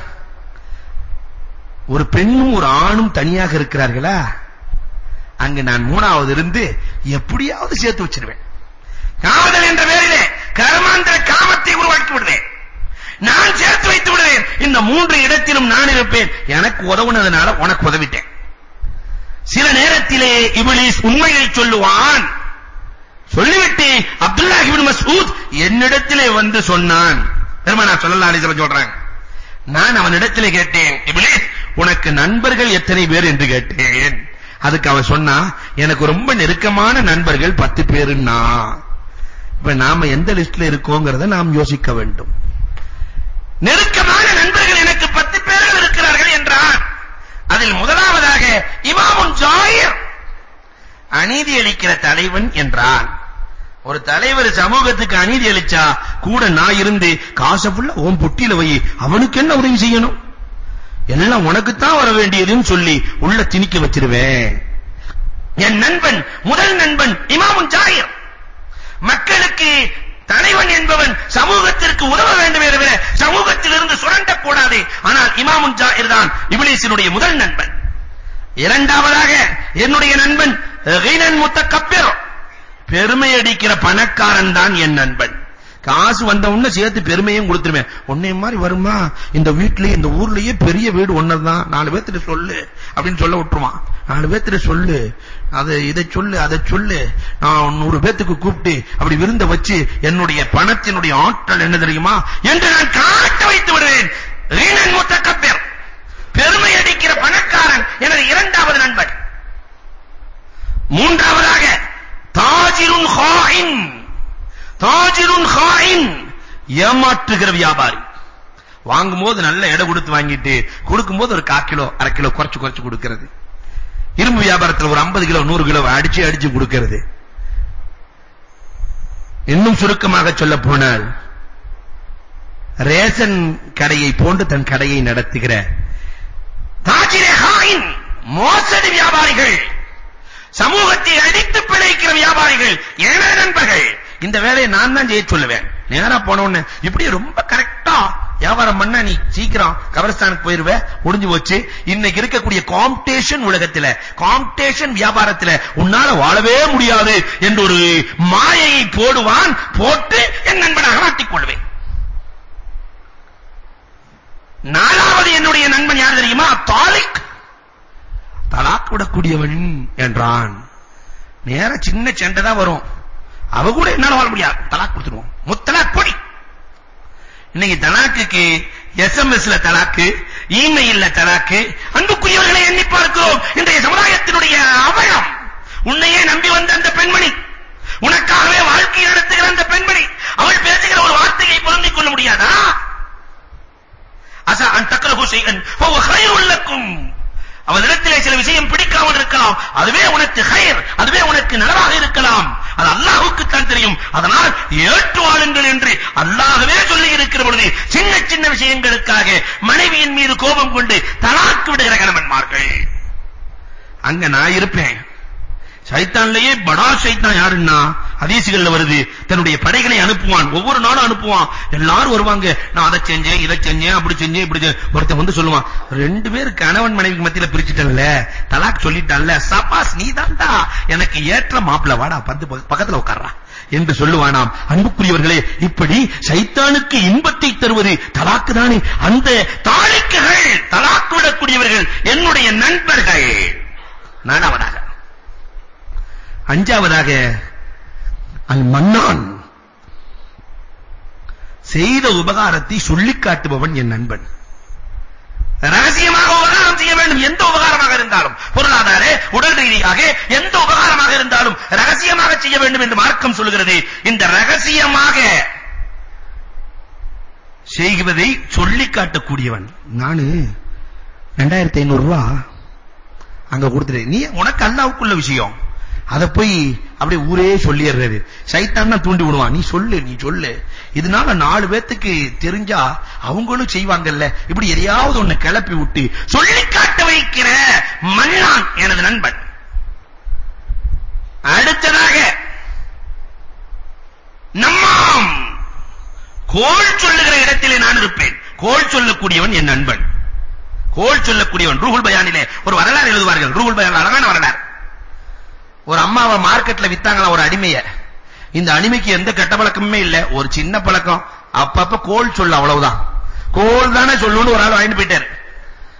Speaker 1: ஒரு பெண்ணும் ஒரு ஆணும் தனியாக இருக்கிறார்களா? அங்க நான் மூணாவது இருந்து எப்படியாவது சேர்த்து வச்சிருவேன். காதல் என்ற பேரிலே கர்மாந்திர காமத்தை உருவாக்கி விடுவேன். நான் சேர்த்து வைத்து விடுவேன். இந்த மூன்று இடத்திலும் நான் இருப்பேன். எனக்கு உதவுனதுனால உனக்கு உதவிட்டேன். சில நேரத்திலே இப்ளீஸ் உண்மையை சொல்லுவான். சொல்லிவிட்டு அப்துல்லாஹ் இப்னு மஸ்ஊத் என்னிடத்திலே வந்து சொன்னான். பெருமா நான் சொல்லலாம் வஸல்லம் சொல்றேன் நான் அவனிடத்தில் கேட்டேன் இப்ளீஸ் உனக்கு நண்பர்கள் எத்தனை பேர் என்று கேட்டேன். அதுக்கு அவன் சொன்னா எனக்கு ரொம்ப நெருக்கமான நண்பர்கள் பத்து பேருன்னா. இப்ப நாம எந்த லிஸ்ட்ல இருக்கோங்கறத நாம் யோசிக்க வேண்டும். நெருக்கமான நண்பர்கள் எனக்கு பத்து பேர்கள் இருக்கிறார்கள் என்றான். அதில் முதலாவதாக இமாமுன் ஜாயிர் அநீதி அளிக்கிற தலைவன் என்றான். ஒரு தலைவர் சமூகத்துக்கு அநீதி அளிச்சா கூட நான் இருந்து காசை புள்ள உன் புட்டியில வை. அவனுக்கு என்ன உதவி செய்யணும்? எல்லாம் உனக்கு தான் வர வேண்டியதுன்னு சொல்லி உள்ள திணிக்க வச்சிருவேன். என் நண்பன் முதல் நண்பன் இமாமுன் ஜாயிர். மக்களுக்கு தலைவன் என்பவன் சமூகத்திற்கு உதவ வேண்டும் என்ற சமூகத்திலிருந்து சுரண்டக் கூடாது ஆனால் இமாமுன் ஜாயிர் தான் இப்லீஸினுடைய முதல் நண்பன். இரண்டாவதாக என்னுடைய நண்பன் கீனன் முத்தக்கப்பிர் பெருமை அடிக்கிற பணக்காரன் தான் என் நண்பன். காசு வந்த உடனே சேர்த்து பெருமையும் கொடுத்துருவேன். உன்னை மாதிரி வருமா? இந்த வீட்லயே இந்த ஊர்லயே பெரிய வீடு ஒன்னதுதான். நாலு பேர்த்துட்டு சொல்லு அப்படின்னு சொல்ல விட்டுருவான். நாலு பேர்த்துட்டு சொல்லு. அது இதை சொல்லு அதை சொல்லு. நான் நூறு பேத்துக்கு கூப்பிட்டு அப்படி விருந்த வச்சு என்னுடைய பணத்தினுடைய ஆற்றல் என்ன தெரியுமா? என்று நான் காட்ட வைத்து விடுவேன். ரீனன் முத்தக்கப்பிர் பெருமை அடிக்கிற பணக்காரன் எனது இரண்டாவது நண்பன். மூன்றாவதாக தாஜிருன் ஹாயின். தாஜிருன் ஹாயின். ஏமாற்றுகிற வியாபாரி. வாங்கும்போது நல்ல எடை கொடுத்து வாங்கிட்டு கொடுக்கும்போது ஒரு கால் கிலோ அரை கிலோ குறைச்சு குறைச்சு கொடுக்கிறது. இரும்பு வியாபாரத்தில் ஒரு 50 கிலோ 100 கிலோ அடிச்சு அடிச்சு கொடுக்கிறது. இன்னும் சுருக்கமாக சொல்ல போனால் ரேஷன் கடையை போன்று தன் கடையை நடத்துகிற தாஜிரே ஹாயின். மோசடி வியாபாரிகள். சமூகத்தை அடித்து பிழைக்கிற வியாபாரிகள் ஏழை நண்பர்கள்? இந்த வேலையை நான் தான் செய்ய சொல்லுவேன். நேரா போன இப்படி ரொம்ப கரெக்டா வியாபாரம் பண்ணா நீ சீக்கிரம் கபரஸ்தானுக்கு போயிருவ முடிஞ்சு போச்சு. இன்னைக்கு இருக்கக்கூடிய காம்படிஷன் உலகத்துல காம்படிஷன் வியாபாரத்துல உன்னால வாழவே முடியாது என்று ஒரு மாயையை போடுவான் போட்டு என் நண்பனாக மாட்டிக் கொள்வேன். நாலாவது என்னுடைய நண்பன் யார் தெரியுமா? தாலிக் தலாக் விடக்கூடியவன் என்றான். நேர சின்ன சண்டை தான் வரும். அவ கூட என்னால வாழ முடியாது. தலாக் கொடுத்துருவோம் முத்தலாக் பொடி. இன்னைக்கு தலாக்குக்கு எஸ்எம்எஸ்ல தலாக்கு இமெயில்ல தலாக்கு அன்புக்குரியவர்களை எண்ணி பார்க்கிறோம். இன்றைய சமுதாயத்தினுடைய அவலம். உன்னையே நம்பி வந்த அந்த பெண்மணி உனக்காகவே வாழ்க்கை நடத்துகிற அந்த பெண்மணி அவள் பேசுகிற ஒரு வார்த்தையை பொருந்திக் கொள்ள முடியாதா அசா அன் தக்ரஹு ஷைஅன் ஃபஹுவ கைருல் லக்கும் அவனிடத்திலே சில விஷயம் பிடிக்காமல் இருக்கலாம். அதுவே உனக்கு ஹைர் அதுவே உனக்கு நலவாக இருக்கலாம். அது அல்லாஹ்வுக்கு தான் தெரியும். அதனால் ஏற்று வாழுங்கள் என்று அல்லாஹ்வே சொல்லி இருக்கிற பொழுது சின்ன சின்ன விஷயங்களுக்காக மனைவியின் மீது கோபம் கொண்டு தலாக்கு விடுகிற கணவன்மார்கள். அங்க நான் இருப்பேன். சைத்தான்லயே படா சைத்தான் யாருன்னா? ஹதீசுகள்ல வருது தன்னுடைய படைகளை அனுப்புவான். ஒவ்வொரு நாளும் அனுப்புவான். எல்லாரும் வருவாங்க. நான் அதை செஞ்சேன் இதை செஞ்சேன் அப்படி செஞ்சேன் இப்படி செஞ்சேன். ஒருத்தன் வந்து சொல்லுவான் ரெண்டு பேர் கணவன் மனைவிக்கு மத்தியில பிரிச்சிட்டல்ல தலாக் சொல்லிட்டல்ல சபாஸ் நீதான்டா. எனக்கு ஏற்ற மாப்பிள வாடா பந்து பக்கத்துல உட்கார்றா. என்று சொல்லுவானாம். அன்புக்குரியவர்களே இப்படி சைத்தானுக்கு இன்பத்தை தருவது தலாக்கு தானே அந்த தாளிக்குகள் தலாக்கு விடக்கூடியவர்கள் என்னுடைய நண்பர்கள். நானாவதாக அஞ்சாவதாக அல் மன்னான். செய்த உபகாரத்தை சொல்லிக் காட்டுபவன் என் நண்பன். ரகசியமாக உபகாரம் செய்ய வேண்டும். எந்த உபகாரமாக இருந்தாலும். பொருளாதார உடல் ரீதியாக எந்த உபகாரமாக இருந்தாலும் ரகசியமாக செய்ய வேண்டும் என்று மார்க்கம் சொல்கிறது இந்த ரகசியமாக செய்வதை சொல்லிக் காட்டக்கூடியவன் நானு. 2500 ரூபாய் அங்க கொடுத்துட்டேன். நீ உனக்கு அல்லாவுக்குள்ள விஷயம். அத போய் அப்படியே ஊரே சொல்லிடுறது. சைத்தான் தான் தூண்டி விடுவான். நீ சொல்லு நீ சொல்லு. இதனால நாலு பேத்துக்கு தெரிஞ்சா அவங்களும் செய்வாங்கல்ல. இப்படி எதையாவது ஒண்ணு கிளப்பி விட்டு சொல்லி காட்ட வைக்கிற மல்லான் எனது நண்பன். அடுத்ததாக நம்மாம் கோல் சொல்லுகிற இடத்திலே நான் இருப்பேன். கோல் சொல்லக்கூடியவன் என் நண்பன். கோல் சொல்லக்கூடியவன். ரூஹுல் பயானிலே ஒரு வரலாறு எழுதுவார்கள். ரூஹுல் பயான் அழகான வரலாறு. ஒரு அம்மாவை மார்க்கெட்ல வித்தாங்களா ஒரு அடிமைய? இந்த அடிமைக்கு எந்த கெட்ட பழக்கமுமே இல்ல. ஒரு சின்ன பழக்கம். அப்பப்ப கோல் சொல்லு அவ்வளவுதான். கோல் தானே சொல்லுன்னு ஒரு ஆள் வாங்கிட்டு போயிட்டாரு.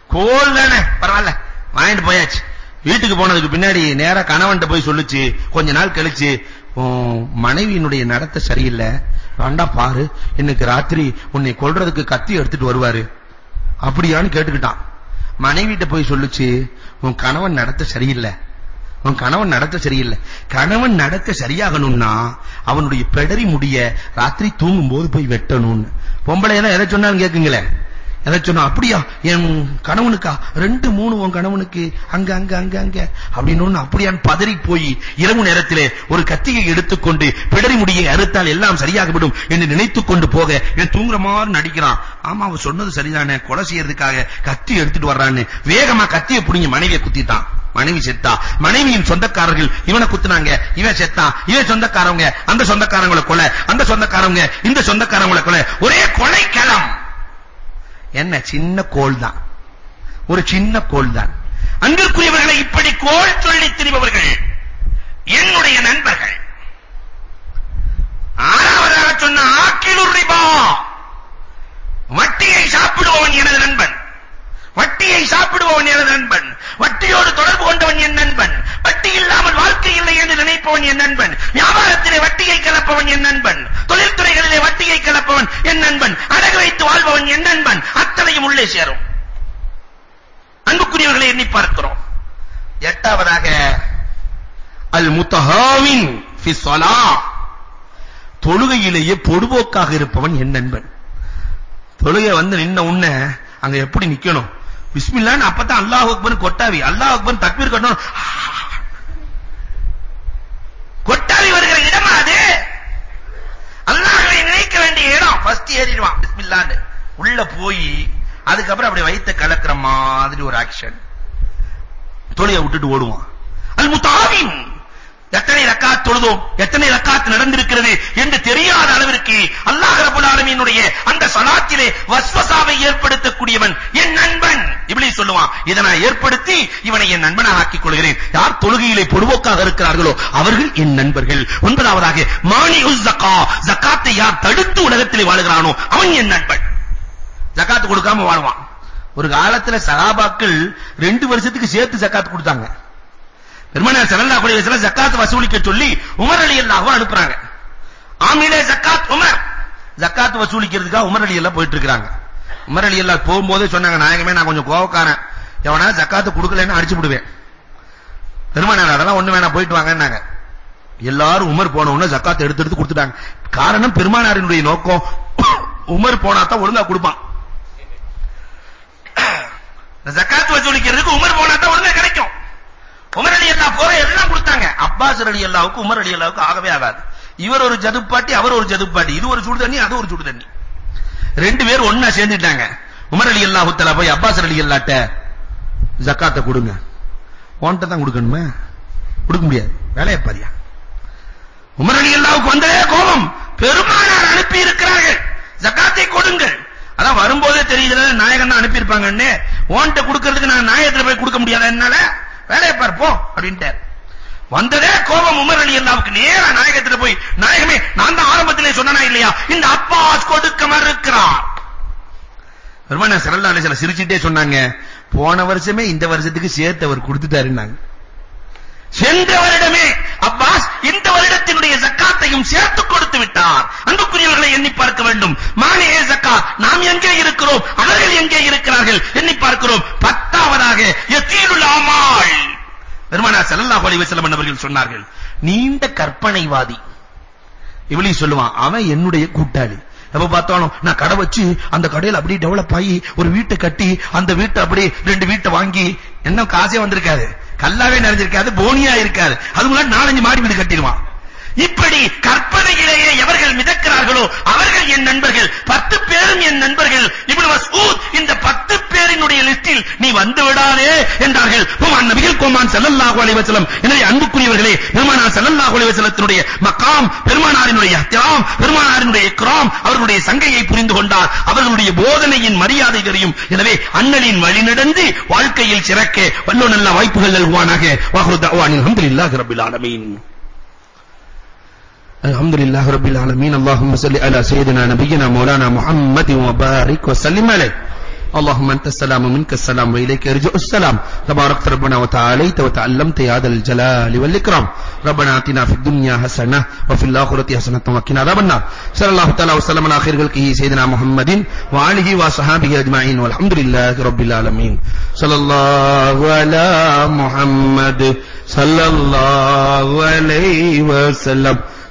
Speaker 1: கோல் தானே. பரவாயில்ல. வாங்கிட்டு போயாச்சு. வீட்டுக்கு போனதுக்கு பின்னாடி நேரா கணவன்ட்ட போய் சொல்லுச்சு. கொஞ்ச நாள் கழிச்சு உன் மனைவியினுடைய நடத்தை சரியில்லை. வேண்டா பாரு. இன்னைக்கு ராத்திரி உன்னை கொல்றதுக்கு கத்தி எடுத்துட்டு வருவாரு. அப்படியான்னு கேட்டுக்கிட்டான். மனைவிட்ட போய் சொல்லுச்சு உன் கணவன் நடத்த சரியில்லை. உன் கணவன் நடத்த சரியில்லை. கணவன் நடக்க சரியாகணும்னா அவனுடைய பெடரி முடிய ராத்திரி தூங்கும் போது போய் வெட்டணும்னு. பொம்பளை எல்லாம் எதை சொன்னாலும் கேக்குங்களே எதை சொன்னா அப்படியா என் கணவனுக்கா? ரெண்டு மூணு உன் கணவனுக்கு. அங்க அங்க அங்க அங்க. அப்படின்னு அப்படியான் பதறி போய் இரவு நேரத்திலே ஒரு கத்தியை எடுத்துக்கொண்டு பிடரி முடியை அறுத்தால் எல்லாம் சரியாகிவிடும் என்று நினைத்துக் கொண்டு போக என் தூங்குற மாதிரி நடிக்கிறான். ஆமா அவன் சொன்னது சரிதானே. கொலை செய்யறதுக்காக கத்தி எடுத்துட்டு வர்றான்னு. வேகமா கத்தியை புடிங்க மனைவியை குத்திட்டான். மனைவி செத்தா. மனைவியின் சொந்தக்காரர்கள் இவனை குத்துனாங்க. இவன் செத்தான் இவன் சொந்தக்காரவங்க அந்த சொந்தக்காரங்களை கொலை. அந்த சொந்தக்காரவங்க இந்த சொந்தக்காரங்களை கொலை. ஒரே கொலை களம் என்ன சின்ன கோல் தான். ஒரு சின்ன கோல் தான். அன்பிற்குரியவர்களை இப்படி கோல் சொல்லி திரிபவர்கள் என்னுடைய நண்பர்கள். ஆறாவதாக சொன்ன ஆக்கிலுரிபா வட்டியை சாப்பிடுபவன் எனது நண்பன். வட்டியை சாப்பிடுபவன் எனது நண்பன். வட்டியோடு தொடர்பு கொண்டவன் என் நண்பன். வட்டி இல்லாமல் வாழ்க்கை இல்லை என்று நினைப்பவன் என் நண்பன். வியாபாரத்திலே வட்டியை கலப்பவன் என் நண்பன். தொழில்துறைகளிலே வட்டியை கலப்பவன் என் நண்பன். அடகு வைத்து வாழ்பவன் என் நண்பன். அத்தனையும் உள்ளே சேரும். அன்புக்குரியவர்களை எண்ணி பார்க்கிறோம். எட்டாவதாக அல் முத்தஹாவின் ஃபி தொழுகையிலேயே பொடுபோக்காக இருப்பவன் என் நண்பன். தொழுகை வந்து நின்ன உன்ன அங்க எப்படி நிக்கணும்? பிஸ்மில்லான்னு அப்பதான் அல்லாஹ் அக்பர் கொட்டாவி. அல்லாஹ் அக்பர் தக்பீர் கட்டணும். கொட்டாவி வருகிற இடமா அது? அல்லாஹ்வை நினைக்க வேண்டிய இடம். ஃபர்ஸ்ட் ஏறிடுவான் பிஸ்மில்லான்னு. உள்ள போய் அதுக்கப்புறம் அப்படி வைத்த கலக்கிற மாதிரி ஒரு ஆக்ஷன் தொழிலை விட்டுட்டு ஓடுவான். அல் முத்தாவின் எத்தனை ரக்காத் தொழுதோம்? எத்தனை ரக்காத் நடந்திருக்கிறது என்று தெரியாத அளவிற்கு அல்லாஹ் ரப்பல் ஆலமீனுடைய அந்த சலாத்திலே வஸ்வசாவை ஏற்படுத்தக்கூடியவன் என் நண்பன். இப்படி சொல்லுவான் இதை நான் ஏற்படுத்தி இவனை என் நண்பனாக ஆக்கிக் கொள்கிறேன். யார் தொழுகையிலே பொதுவோக்காக இருக்கிறார்களோ அவர்கள் என் நண்பர்கள். ஒன்பதாவதாக மானியுஸ் ஜக்கா ஜக்காத்தை யார் தடுத்து உலகத்திலே வாழுகிறானோ அவன் என் நண்பன். ஜக்காத்து கொடுக்காம வாழ்வான். ஒரு காலத்துல சகாபாக்கள் ரெண்டு வருஷத்துக்கு சேர்த்து ஜக்காத்து கொடுத்தாங்க. பெருமானார் ஸல்லல்லாஹு அலைஹி வஸல்லம் ஜகாத் வசூலிக்க சொல்லி உமர் ரலியல்லாஹு அனுப்புறாங்க. ஆமிலே ஜகாத் உமர். ஜகாத் வசூலிக்கிறதுக்காக உமர் ரலியல்லாஹு போயிட்டு இருக்காங்க உமர் ரலியல்லாஹு போகும்போது சொன்னாங்க நாயகமே நான் கொஞ்சம் கோவக்காரன். எவனா ஜகாத் கொடுக்கலன்னு அடிச்சு விடுவேன். பெருமானார் அதெல்லாம் ஒண்ணு வேணாம் போயிட்டு வாங்கன்னாங்க. எல்லாரும் உமர் போன உடனே ஜகாத் எடுத்து எடுத்து கொடுத்துட்டாங்க. காரணம் பெருமானாரினுடைய நோக்கம் உமர் போனா தான் ஒழுங்கா கொடுப்பான். ஜக்காத் வசூலிக்கிறதுக்கு உமர் போனா தான் ஒழுங்கா உமர் அலி அல்லா போற எல்லாம் கொடுத்தாங்க. அப்பாஸ் அலி அல்லாவுக்கு உமர் அலி அல்லாவுக்கு ஆகவே ஆகாது. இவர் ஒரு ஜதுப்பாட்டி அவர் ஒரு ஜதுப்பாட்டி. இது ஒரு சுடு தண்ணி அது ஒரு சுடு தண்ணி ரெண்டு பேர் ஒண்ணா சேர்ந்துட்டாங்க. உமர் அலி அல்லாஹு தஆலா போய் அப்பாஸ் அலி அல்லாட்ட ஜக்காத்தை கொடுங்க. உன்கிட்ட தான் கொடுக்கணுமே. கொடுக்க முடியாது. வேலையை பாரியா. உமர் அலி அல்லாவுக்கு வந்ததே கோபம். பெருமானார் அனுப்பி இருக்கிறார்கள் ஜக்காத்தை கொடுங்கள். அதான் வரும்போதே தெரியுதுல நாயகன் தான் அனுப்பி இருப்பாங்கன்னு உன்கிட்ட கொடுக்கிறதுக்கு நான் நாயகத்துல போய் கொடுக்க முடியாத என்னால? வேலையை பார்ப்போம் அப்படின்ட்டார். வந்ததே கோபம் உமர் அலி அல்லாவுக்கு நேரா நாயகத்துல போய் நாயகமே நான் தான் ஆரம்பத்திலே சொன்னனா இல்லையா? இந்த அப்பாஸ் கொடுக்க மறுக்கிறார். பெருமானா ஸல்லல்லாஹு அலைஹி வஸல்லம் சிரிச்சிட்டே சொன்னாங்க. போன வருஷமே இந்த வருஷத்துக்கு சேர்த்து அவர் கொடுத்துட்டாருன்னாங்க. சென்ற வருடமே அப்பாஸ் இந்த வருடத்தினுடைய ஜக்காத்தையும் சேர்த்து கொடுத்து விட்டார். அன்புக்குரியவர்களை எண்ணி பார்க்க வேண்டும். மானே ஜக்காத் நாம் எங்கே இருக்கிறோம்? அவர்கள் எங்கே இருக்கிறார்கள்? எண்ணி பார்க்கிறோம். பத்தாவதாக யத்தீலுல் அமால் பெருமானா ஸல்லல்லாஹு அலைஹி வஸல்லம் அவர்கள் சொன்னார்கள் நீண்ட கற்பனைவாதி. இவளி சொல்லுவான் அவன் என்னுடைய கூட்டாளி. எப்ப பார்த்தாலும் நான் கடை வச்சு அந்த கடையில அப்படியே டெவலப் ஆகி ஒரு வீட்டை கட்டி அந்த வீட்டை அப்படியே ரெண்டு வீட்டை வாங்கி என்ன காசே வந்திருக்காது. கல்லாவே நிறைஞ்சிருக்காது போனியா இருக்காது. அதுக்குள்ள நாலஞ்சு மாடி வீடு கட்டிடுவான். இப்படி கற்பனையிலேயே எவர்கள் மிதக்கிறார்களோ அவர்கள் என் நண்பர்கள் பத்து பேரும் என் நண்பர்கள். இப்னு மஸ்ஊத் இந்த பத்து பேரினுடைய லிஸ்டில் நீ வந்து விடாதே என்றார்கள். பெருமான் நபிகள் கோமான் ஸல்லல்லாஹு அலைஹி வஸல்லம். எனவே அன்புக்குரியவர்களே பெருமானார் ஸல்லல்லாஹு அலைஹி வஸல்லத்தினுடைய மகாம் பெருமானாரினுடைய இஹ்திராம் பெருமானாரினுடைய இக்ராம் அவர்களுடைய சங்கையை புரிந்து கொண்டார். அவர்களுடைய போதனையின் மரியாதை தெரியும். எனவே அண்ணலின் வழி நடந்து வாழ்க்கையில் சிறக்க வல்லோ நல்ல வாய்ப்புகள் நல்குவானாக. வாஹ்ரு தஅவானில் அல்ஹம்துலில்லாஹி ரப்பில் ஆலமீன். الحمد لله رب العالمين اللهم صل على سيدنا نبينا مولانا محمد وبارك وسلم عليه اللهم انت السلام ومنك السلام واليك يرجع السلام. تبارك ربنا وتعاليت وتعلمت يا ذا الجلال والاكرام ربنا آتنا في الدنيا حسنه وفي الاخره حسنه وقنا عذاب النار. صلى الله تعالى وسلم على خير خلقه سيدنا محمد وآله وصحبه اجمعين والحمد لله رب العالمين صلى الله على محمد صلى الله عليه وسلم.